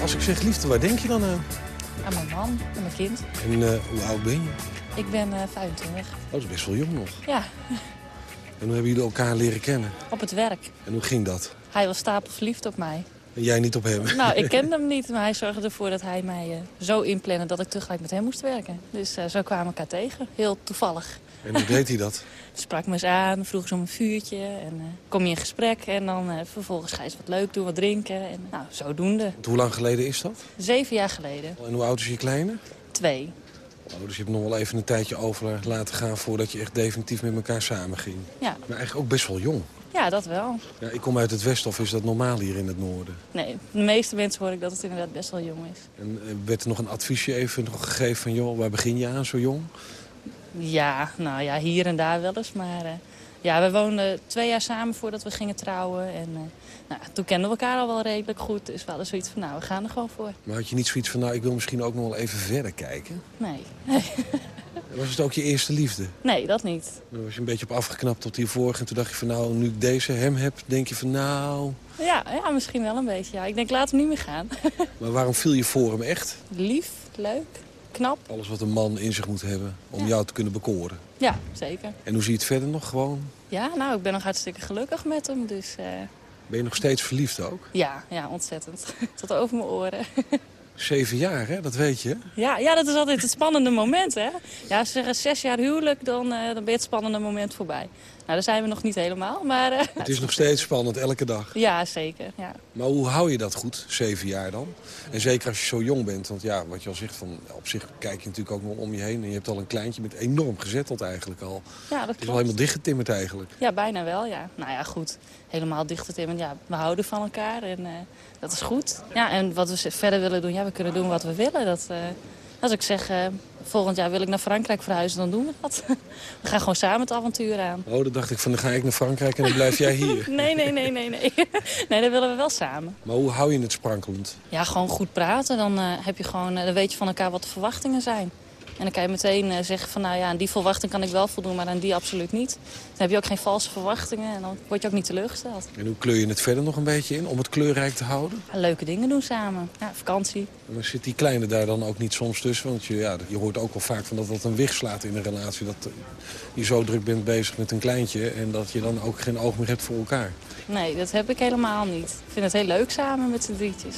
Als ik zeg liefde, waar denk je dan aan? Aan mijn man, aan mijn kind. En eh, hoe oud ben je? Ik ben eh 25. Oh, dat is best wel jong nog. Ja, En hoe hebben jullie elkaar leren kennen? op het werk. En hoe ging dat? Hij was stapelverliefd op mij. En jij niet op hem? Nou, ik kende hem niet, maar hij zorgde ervoor dat hij mij eh, zo inplannen dat ik tegelijk met hem moest werken. Dus eh, zo kwamen we elkaar tegen. Heel toevallig. En hoe deed hij dat? Sprak me eens aan, vroeg ze om een vuurtje en eh, kom je in gesprek. En dan eh, vervolgens ga je eens wat leuk doen, wat drinken. En nou, zodoende. Want hoe lang geleden is dat? Zeven jaar geleden. En hoe oud is je kleine? Twee. Oh, dus je hebt nog wel even een tijdje over laten gaan voordat je echt definitief met elkaar samenging. Ja. Maar eigenlijk ook best wel jong. Ja, dat wel. Ja, ik kom uit het westen, of is dat normaal hier in het noorden? Nee, de meeste mensen hoor ik dat het inderdaad best wel jong is. En eh, werd er nog een adviesje even nog gegeven van... joh, waar begin je aan zo jong? Ja, nou ja, hier en daar wel eens. Maar eh, ja, we woonden twee jaar samen voordat we gingen trouwen. En eh, nou, toen kenden we elkaar al wel redelijk goed. Dus we hadden zoiets van, nou, we gaan er gewoon voor. Maar had je niet zoiets van, nou, ik wil misschien ook nog wel even verder kijken? Nee, Was het ook je eerste liefde? nee, dat niet. Dan was je een beetje op afgeknapt tot hiervoor. En toen dacht je van, nou, nu ik deze hem heb, denk je van, nou... Ja, ja, misschien wel een beetje. Ja. Ik denk, laat hem niet meer gaan. Maar waarom viel je voor hem echt? Lief, leuk, knap. Alles wat een man in zich moet hebben om jou te kunnen bekoren. Ja, zeker. En hoe zie je het verder nog gewoon? Ja, nou, ik ben nog hartstikke gelukkig met hem. Dus eh, Ben je nog steeds verliefd ook? ja, ja, ontzettend. Tot over mijn oren. Zeven jaar, hè? Dat weet je. Ja, ja, dat is altijd het spannende moment, hè? Ja, ze zeggen zes jaar huwelijk, dan, eh, dan ben je het spannende moment voorbij. Nou, daar zijn we nog niet helemaal, maar... eh, Het is nog steeds spannend, elke dag. Ja, zeker, ja. Maar hoe hou je dat goed, zeven jaar dan? En zeker als je zo jong bent, want ja, wat je al zegt, van, op zich kijk je natuurlijk ook nog om je heen. En je hebt al een kleintje met enorm gezetteld eigenlijk al. Ja, dat Het is al klopt. helemaal dichtgetimmerd eigenlijk. Ja, bijna wel, ja. Nou ja, goed. Helemaal dicht het in. Ja, we houden van elkaar en eh, dat is goed. Ja, en wat we verder willen doen, ja, we kunnen doen wat we willen. Dat, eh, als ik zeg, eh, volgend jaar wil ik naar Frankrijk verhuizen, dan doen we dat. we gaan gewoon samen het avontuur aan. Oh, dan dacht ik van, dan ga ik naar Frankrijk en dan blijf jij hier. Nee, nee, nee, nee, nee. nee, dat willen we wel samen. Maar hoe hou je het sprankelend? Ja, gewoon goed praten. Dan, eh, heb je gewoon, eh, dan weet je van elkaar wat de verwachtingen zijn. En dan kan je meteen eh, zeggen van, nou ja, aan die verwachting kan ik wel voldoen, maar aan die absoluut niet. Dan heb je ook geen valse verwachtingen en dan word je ook niet teleurgesteld. En hoe kleur je het verder nog een beetje in om het kleurrijk te houden? Leuke dingen doen samen. Ja, vakantie. En dan zit die kleine daar dan ook niet soms tussen? Want je, ja, je hoort ook wel vaak van dat dat een wicht slaat in een relatie. Dat eh, je zo druk bent bezig met een kleintje en dat je dan ook geen oog meer hebt voor elkaar. Nee, dat heb ik helemaal niet. Ik vind het heel leuk samen met z'n drietjes.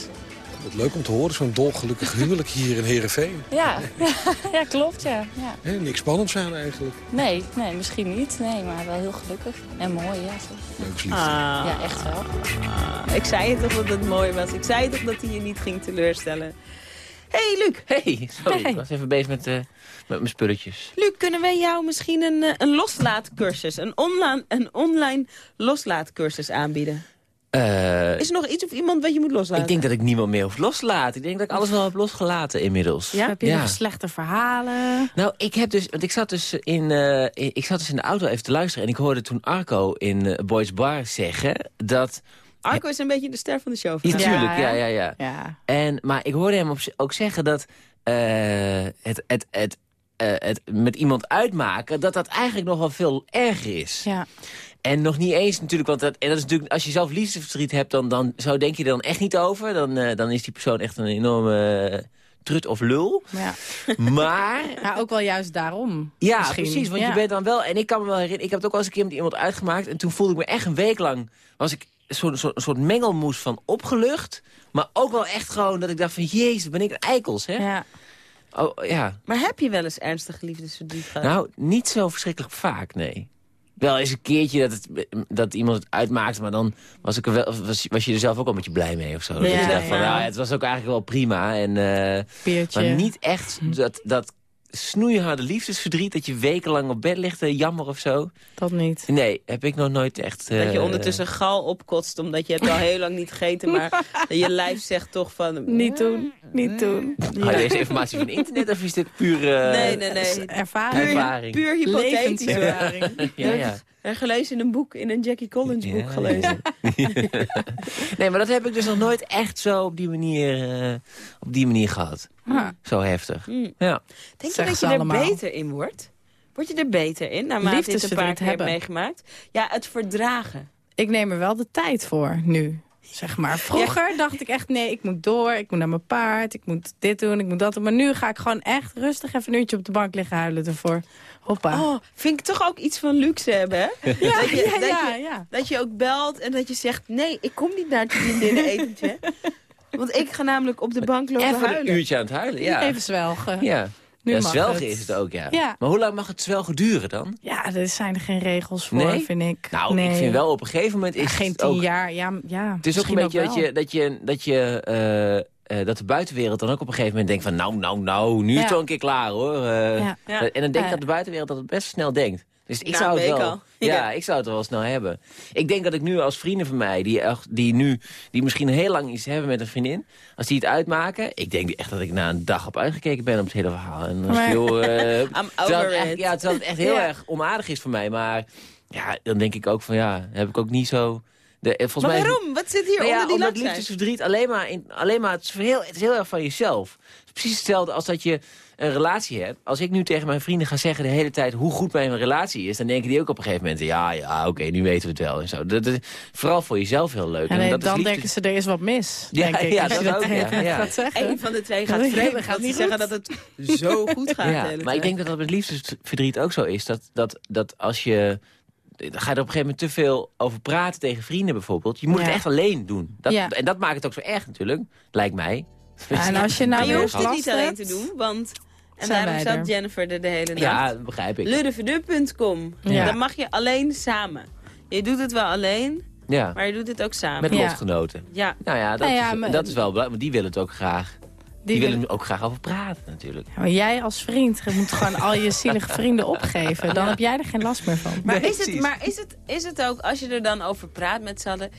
Wat leuk om te horen, zo'n dolgelukkig huwelijk hier in Heerenveen. Ja, ja klopt, ja. ja. Hè, niks spannends aan eigenlijk. Nee, nee, misschien niet. Nee, maar wel heel gelukkig. En mooi, ja. zo. Leuks liefde. Ja, echt wel. Ah, ik zei toch dat het mooi was. Ik zei toch dat hij je niet ging teleurstellen. hey, Luc. Hey, sorry, Hey. ik was even bezig met, eh, met mijn spulletjes. Luc, kunnen wij jou misschien een, eh, een loslaatcursus, een online, een online loslaatcursus aanbieden? Eh, Is er nog iets of iemand wat je moet loslaten? ik denk dat ik niemand meer hoef los te laten. Ik denk dat ik alles wel heb losgelaten inmiddels. Heb je nog slechte verhalen? Nou, ik heb dus, want ik zat dus in, eh, ik zat dus in de auto even te luisteren en ik hoorde toen Arco in eh, Boys Bar zeggen dat. Arco is een beetje de ster van de show. Ja, vandaag. tuurlijk, ja, ja, ja. ja. En, maar ik hoorde hem ook zeggen dat eh, het, het, het, eh, het met iemand uitmaken, dat dat eigenlijk nog wel veel erger is. Ja. En nog niet eens natuurlijk, want dat, en dat is natuurlijk, als je zelf liefdesverdriet hebt, dan, dan zo denk je er dan echt niet over. Dan, eh, dan is die persoon echt een enorme eh, trut of lul. Ja. Maar Ja, ook wel juist daarom. ja, misschien. precies. Want Ja. je bent dan wel... En ik kan me wel herinneren... Ik heb het ook wel eens een keer met iemand uitgemaakt. En toen voelde ik me echt een week lang... Was ik een soort, soort, soort mengelmoes van opgelucht. Maar ook wel echt gewoon dat ik dacht van... Jezus, ben ik een eikels, hè? Ja. Oh, ja. Maar heb je wel eens ernstige liefdesverdriet gehad? Nou, niet zo verschrikkelijk vaak, nee. Wel eens een keertje dat, het, dat iemand het uitmaakte, maar dan was, ik er wel, was, was je er zelf ook al een beetje blij mee of zo. Dat je dacht van, ja. ja, het was ook eigenlijk wel prima. En, eh, maar niet echt dat, dat snoeiharde liefdesverdriet... dat je wekenlang op bed ligt te jammer of zo? Dat niet. Nee, heb ik nog nooit echt... Dat je eh, ondertussen gal opkotst omdat je hebt al heel lang niet gegeten. Maar je lijf zegt toch van... Niet doen, niet doen. Haal je deze informatie van internet of is dit puur... eh, Nee, nee, nee. Ervaring. Ervaring. Puur hypothetisch. Levenservaring. Ja, ja. En gelezen in een boek, in een Jackie Collins boek gelezen. nee, maar dat heb ik dus nog nooit echt zo op die manier, eh, op die manier gehad. Ah. Zo heftig. Mm. Ja. Denk je dat je er allemaal. beter in wordt? Word je er beter in, naarmate je het een paar keer hebt hebben. meegemaakt? Ja, het verdragen. Ik neem er wel de tijd voor, nu. Zeg maar. Vroeger dacht ik echt, nee, ik moet door, ik moet naar mijn paard, ik moet dit doen, ik moet dat doen. Maar nu ga ik gewoon echt rustig even een uurtje op de bank liggen huilen ervoor. Hoppa. Oh, vind ik toch ook iets van luxe hebben, hè? Ja, dat, je, ja, dat, ja, je, ja. dat je ook belt en dat je zegt... nee, ik kom niet naar het vriendinnen etentje. Want ik ga namelijk op de bank lopen Even huilen. een uurtje aan het huilen, ja. Even zwelgen. Ja, Nu ja mag zwelgen het. is het ook, ja. Ja. Maar hoe lang mag het zwelgen duren dan? Ja, er zijn er geen regels voor, Nee? vind ik. Nou, nee. ik vind wel op een gegeven moment is Geen tien ook... jaar, ja, ja Het is ook een beetje dat je, dat je, dat je eh, eh, dat de buitenwereld dan ook op een gegeven moment denkt van... nou, nou, nou, nu is het wel een keer klaar, hoor. Eh, Ja. Ja. En dan denk ik dat de buitenwereld dat het best snel denkt. Dus ik zou het wel... al. Ja, Ja. ik zou het wel snel hebben. Ik denk dat ik nu als vrienden van mij, die, die nu die misschien heel lang iets hebben met een vriendin... als die het uitmaken, ik denk echt dat ik na een dag op uitgekeken ben op het hele verhaal. En dan is het heel, eh, I'm terwijl over het echt, it. ja, terwijl het echt heel Ja. erg onaardig is voor mij. Maar ja, dan denk ik ook van ja, heb ik ook niet zo... De, eh, volgens Maar mij is waarom? Wat zit hier nou ja, onder die omdat liefdesverdriet alleen maar, in, alleen maar het, is heel, het is heel erg van jezelf. Het is precies hetzelfde als dat je een relatie hebt. Als ik nu tegen mijn vrienden ga zeggen de hele tijd hoe goed mijn relatie is... dan denken die ook op een gegeven moment... ja, ja, oké, nu weten we het wel. En zo. Dat, is vooral voor jezelf heel leuk. En dat is dan denken ze, er is wat mis, Ja, denk ik. ja, je dat ook, ja. Eén van de twee Dat gaat vreemd. niet Gaat niet zeggen dat het zo goed gaat. Ja, maar ik denk dat dat met liefdesverdriet ook zo is. Dat, dat, dat als je... Dan ga je er op een gegeven moment te veel over praten tegen vrienden bijvoorbeeld. Je moet Ja. het echt alleen doen. Dat, Ja. En dat maakt het ook zo erg natuurlijk, lijkt mij. Ja, en als je nou je hoeft het niet alleen hebt, te doen, want... En zijn daarom zat er. Jennifer er de hele nacht. Ja, begrijp ik. Ludeverdub.com. Ja. Dan mag je alleen samen. Je doet het wel alleen, Ja, maar je doet het ook samen. met lotgenoten. Ja. Nou ja, dat, Nou ja, is, dat is wel belangrijk. Want die willen het ook graag. Die, willen- willen er ook graag over praten natuurlijk. Ja, maar jij als vriend moet gewoon al je zielige vrienden opgeven. Dan heb jij er geen last meer van. Maar, Nee, is, het, maar is, het, is het ook, als je er dan over praat met z'n allen...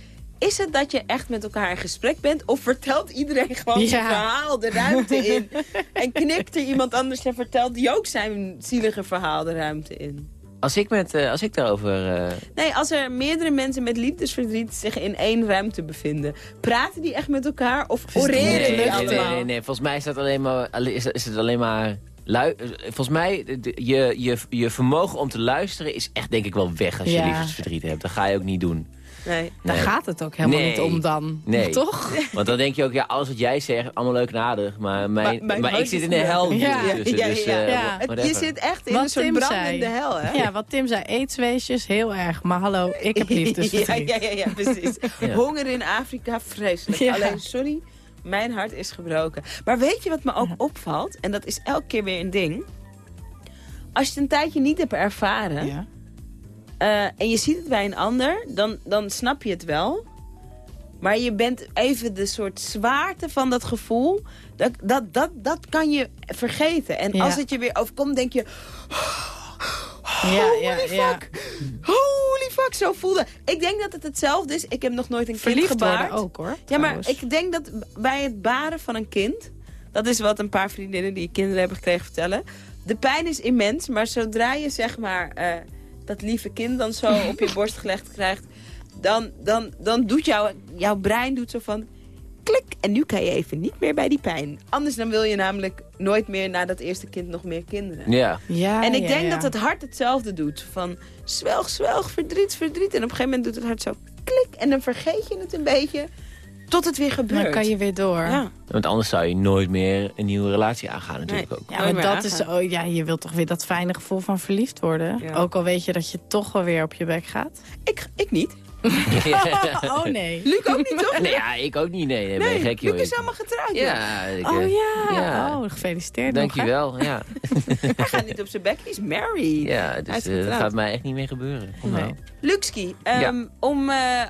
Is het dat je echt met elkaar in gesprek bent? Of vertelt iedereen gewoon Ja. zijn verhaal de ruimte in? En knikt er iemand anders en vertelt die ook zijn zielige verhaal de ruimte in? Als ik, met, eh, als ik daarover... eh, Nee, als er meerdere mensen met liefdesverdriet zich in één ruimte bevinden... praten die echt met elkaar of oreren niet die nee, allemaal? nee, nee, nee. Volgens mij is dat alleen maar... Is, is het alleen maar lui, volgens mij, je, je, je vermogen om te luisteren is echt denk ik wel weg als je Ja. liefdesverdriet hebt. Dat ga je ook niet doen. Nee. Daar Nee. gaat het ook helemaal Nee. niet om dan. Nee. Toch? Want dan denk je ook, ja, alles wat jij zegt, allemaal leuk en aardig. Maar, mijn, Maar- mijn maar ik zit in de hel Ja. tussen, Ja, dus, ja, eh, ja. Je zit echt in Wat een soort Tim brandende zei. hel, hè? Ja, wat Tim zei, eetsweesjes, heel erg. Maar hallo, ik heb liefdesverdriet. ja, ja, ja, ja, precies. Ja. Honger in Afrika, vreselijk. Ja. Alleen, sorry, mijn hart is gebroken. Maar weet je wat me ook opvalt? En dat is elke keer weer een ding. Als je het een tijdje niet hebt ervaren... Eh, en je ziet het bij een ander, dan, dan snap je het wel. Maar je bent even de soort zwaarte van dat gevoel... dat, dat, dat, dat kan je vergeten. En Ja. als het je weer overkomt, denk je... Ja, Holy ja. fuck! Holy fuck, zo voelde. Ik denk dat het hetzelfde is. Ik heb nog nooit een kind gebaard. ook, hoor. Ja, maar ik denk dat bij het baren van een kind... dat is wat een paar vriendinnen die kinderen hebben gekregen vertellen... de pijn is immens, maar zodra je zeg maar... eh, dat lieve kind dan zo op je borst gelegd krijgt... dan, dan, dan doet jouw jouw brein doet zo van... klik, en nu kan je even niet meer bij die pijn. Anders dan wil je namelijk nooit meer na dat eerste kind nog meer kinderen. Ja. Ja, En ik ja, denk ja. dat het hart hetzelfde doet. Van zwelg, zwelg, verdriet, verdriet. En op een gegeven moment doet het hart zo klik. En dan vergeet je het een beetje tot het weer gebeurt. Dan kan je weer door. Ja. Want anders zou je nooit meer een nieuwe relatie aangaan natuurlijk Nee. ook. Ja, maar dat is, oh, ja, je wilt toch weer dat fijne gevoel van verliefd worden. Ja. Ook al weet je dat je toch wel weer op je bek gaat. Ik, ik niet. oh nee. Luc ook niet, toch? Nee, ja, ik ook niet. Nee, nee, gek, joh. Luc is helemaal getrouwd. Ja, ik, Oh eh, ja. ja. Oh, gefeliciteerd nog, hè? Dankjewel, ja. Hij gaat niet op zijn bek, hij is married. ja dus eh, dat gaat mij echt niet meer gebeuren. Nee. Nou. Luxki, ehm, om, eh,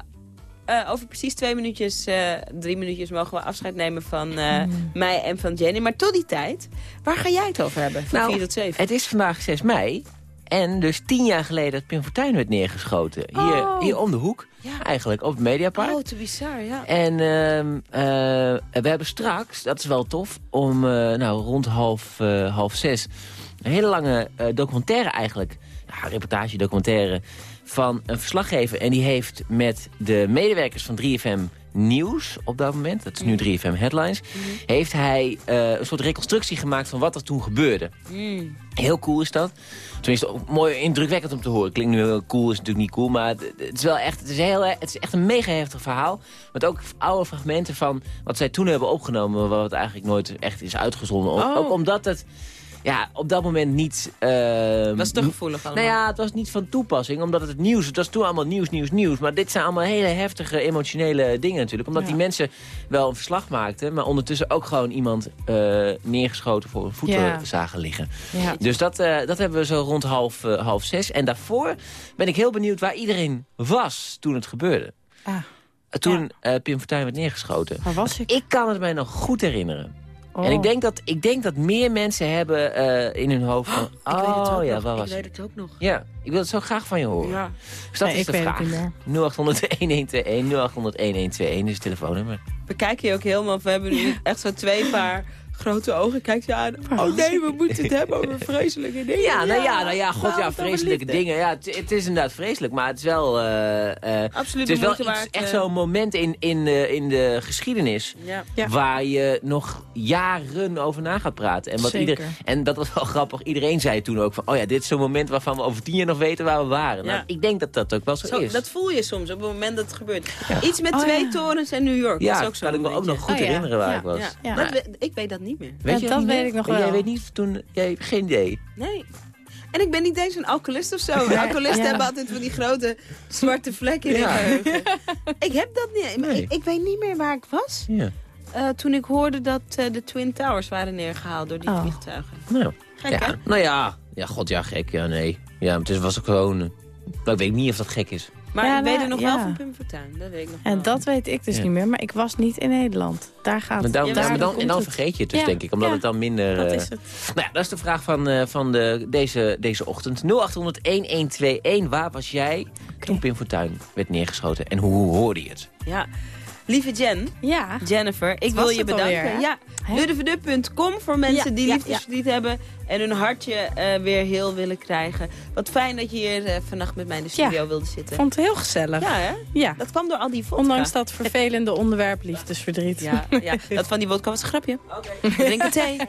eh, over precies twee minuutjes, eh, drie minuutjes mogen we afscheid nemen van eh, Hmm. mij en van Jenny. Maar tot die tijd, waar ga jij het over hebben? Van Nou, 4 tot 7. Het is vandaag 6 mei. En dus tien jaar geleden dat Pim Fortuyn werd neergeschoten. Hier, Oh. hier om de hoek, eigenlijk, op het Mediapark. Oh, te bizar, ja. En ehm, eh, we hebben straks, dat is wel tof, om nou, rond half, half zes... een hele lange documentaire eigenlijk, ja, reportage, documentaire... van een verslaggever. En die heeft met de medewerkers van 3FM Nieuws op dat moment... dat is nu 3FM Headlines... heeft hij eh, een soort reconstructie gemaakt van wat er toen gebeurde. Mm. Heel cool is dat. Tenminste, ook mooi indrukwekkend om te horen. Klinkt nu heel cool, is natuurlijk niet cool. Maar het, het is wel echt, het is heel, het is echt een mega heftig verhaal. Met ook oude fragmenten van wat zij toen hebben opgenomen. Wat eigenlijk nooit echt is uitgezonden. Oh. Ook omdat het ja, op dat moment niet... ehm, Was te gevoelig allemaal. Nou ja, het was niet van toepassing. Omdat het het nieuws... Het was toen allemaal nieuws, nieuws, nieuws. Maar dit zijn allemaal hele heftige, emotionele dingen natuurlijk. Omdat die mensen wel een verslag maakten. Maar ondertussen ook gewoon iemand eh, neergeschoten voor hun voeten Ja. zagen liggen. Ja. Dus dat, eh, dat hebben we zo rond half, eh, half zes. En daarvoor ben ik heel benieuwd waar iedereen was toen het gebeurde. Ah. Toen Pim Fortuyn werd neergeschoten. Waar was ik? Ik kan het mij nog goed herinneren. Oh. En ik denk, dat, ik denk dat meer mensen hebben eh, in hun hoofd van... ik weet het oh ook ja, nog. waar Ik was weet het ook nog. Ja, ik wil het zo graag van je horen. Ja. Dus dat Nee, is ik de vraag. niet 0800-1121, 0800-1121 is het telefoonnummer. We kijken je ook helemaal, we hebben nu echt zo twee paar grote ogen. Kijk je aan. Oh nee, we moeten het hebben over vreselijke dingen. Ja, nou ja, nou ja, god ja, vreselijke dingen. Ja, het, het is inderdaad vreselijk, maar het is wel... eh, eh, Absoluut het is wel moeite iets- waard, echt eh. zo'n moment in, in, de, in de geschiedenis... Ja. waar je nog jaren over na gaat praten. En, wat ieder, en dat was wel grappig. Iedereen zei toen ook van... oh ja, dit is zo'n moment waarvan we over tien jaar nog weten waar we waren. Nou, ik denk dat dat ook wel zo, Zo, is. dat voel je soms op het moment dat het gebeurt. Ja. Iets met Oh, twee ja. torens en New York. Ja, dat is ook zo. kan ik me ook nog goed herinneren waar ik was. Ja. Ja. Dat we- ik weet dat niet meer. Weet Ja, je dat niet weet meer? ik nog Jij wel. weet niet toen... Jij hebt geen idee. Nee. En ik ben niet eens een alcoholist of zo. Alcoholisten Ja. hebben altijd van die grote zwarte vlekken in Ja. hun. Ik heb dat niet. Maar Nee. Ik, ik weet niet meer waar ik was. Ja. eh, toen ik hoorde dat eh, de Twin Towers waren neergehaald door die Oh. vliegtuigen. Nou, Gek, hè? ja. nou ja. Ja, god ja, gek. Ja, nee. Ja, maar het is- was ook gewoon... Maar ik weet niet of dat gek is. Maar Ja, ik weet nou, er nog ja. wel van Pim Fortuyn. Dat weet ik nog En wel. dat weet ik dus Ja. niet meer, maar ik was niet in Nederland. Daar gaat Maar het. dan, maar dan, en dan vergeet je het dus, Ja, denk ik. Omdat ja. het dan minder... Dat eh, is het. Nou ja, dat is de vraag van, eh, van de, deze, deze ochtend. 0800-1121. Waar was jij toen Pim Fortuyn werd neergeschoten? En hoe, hoe hoorde je het? Ja. Lieve Jen, Ja. Jennifer, ik wil je bedanken. alweer, ja, Hè? Ludeverde.com voor mensen Ja, die ja, liefdesverdriet hebben en hun hartje eh, weer heel willen krijgen. Wat fijn dat je hier eh, vannacht met mij in de studio Ja. wilde zitten. vond het heel gezellig. Ja, hè? Ja. Dat kwam door al die vodka. Ondanks dat vervelende onderwerp liefdesverdriet. Ja, ja, dat van die vodka was een grapje. Drink een thee.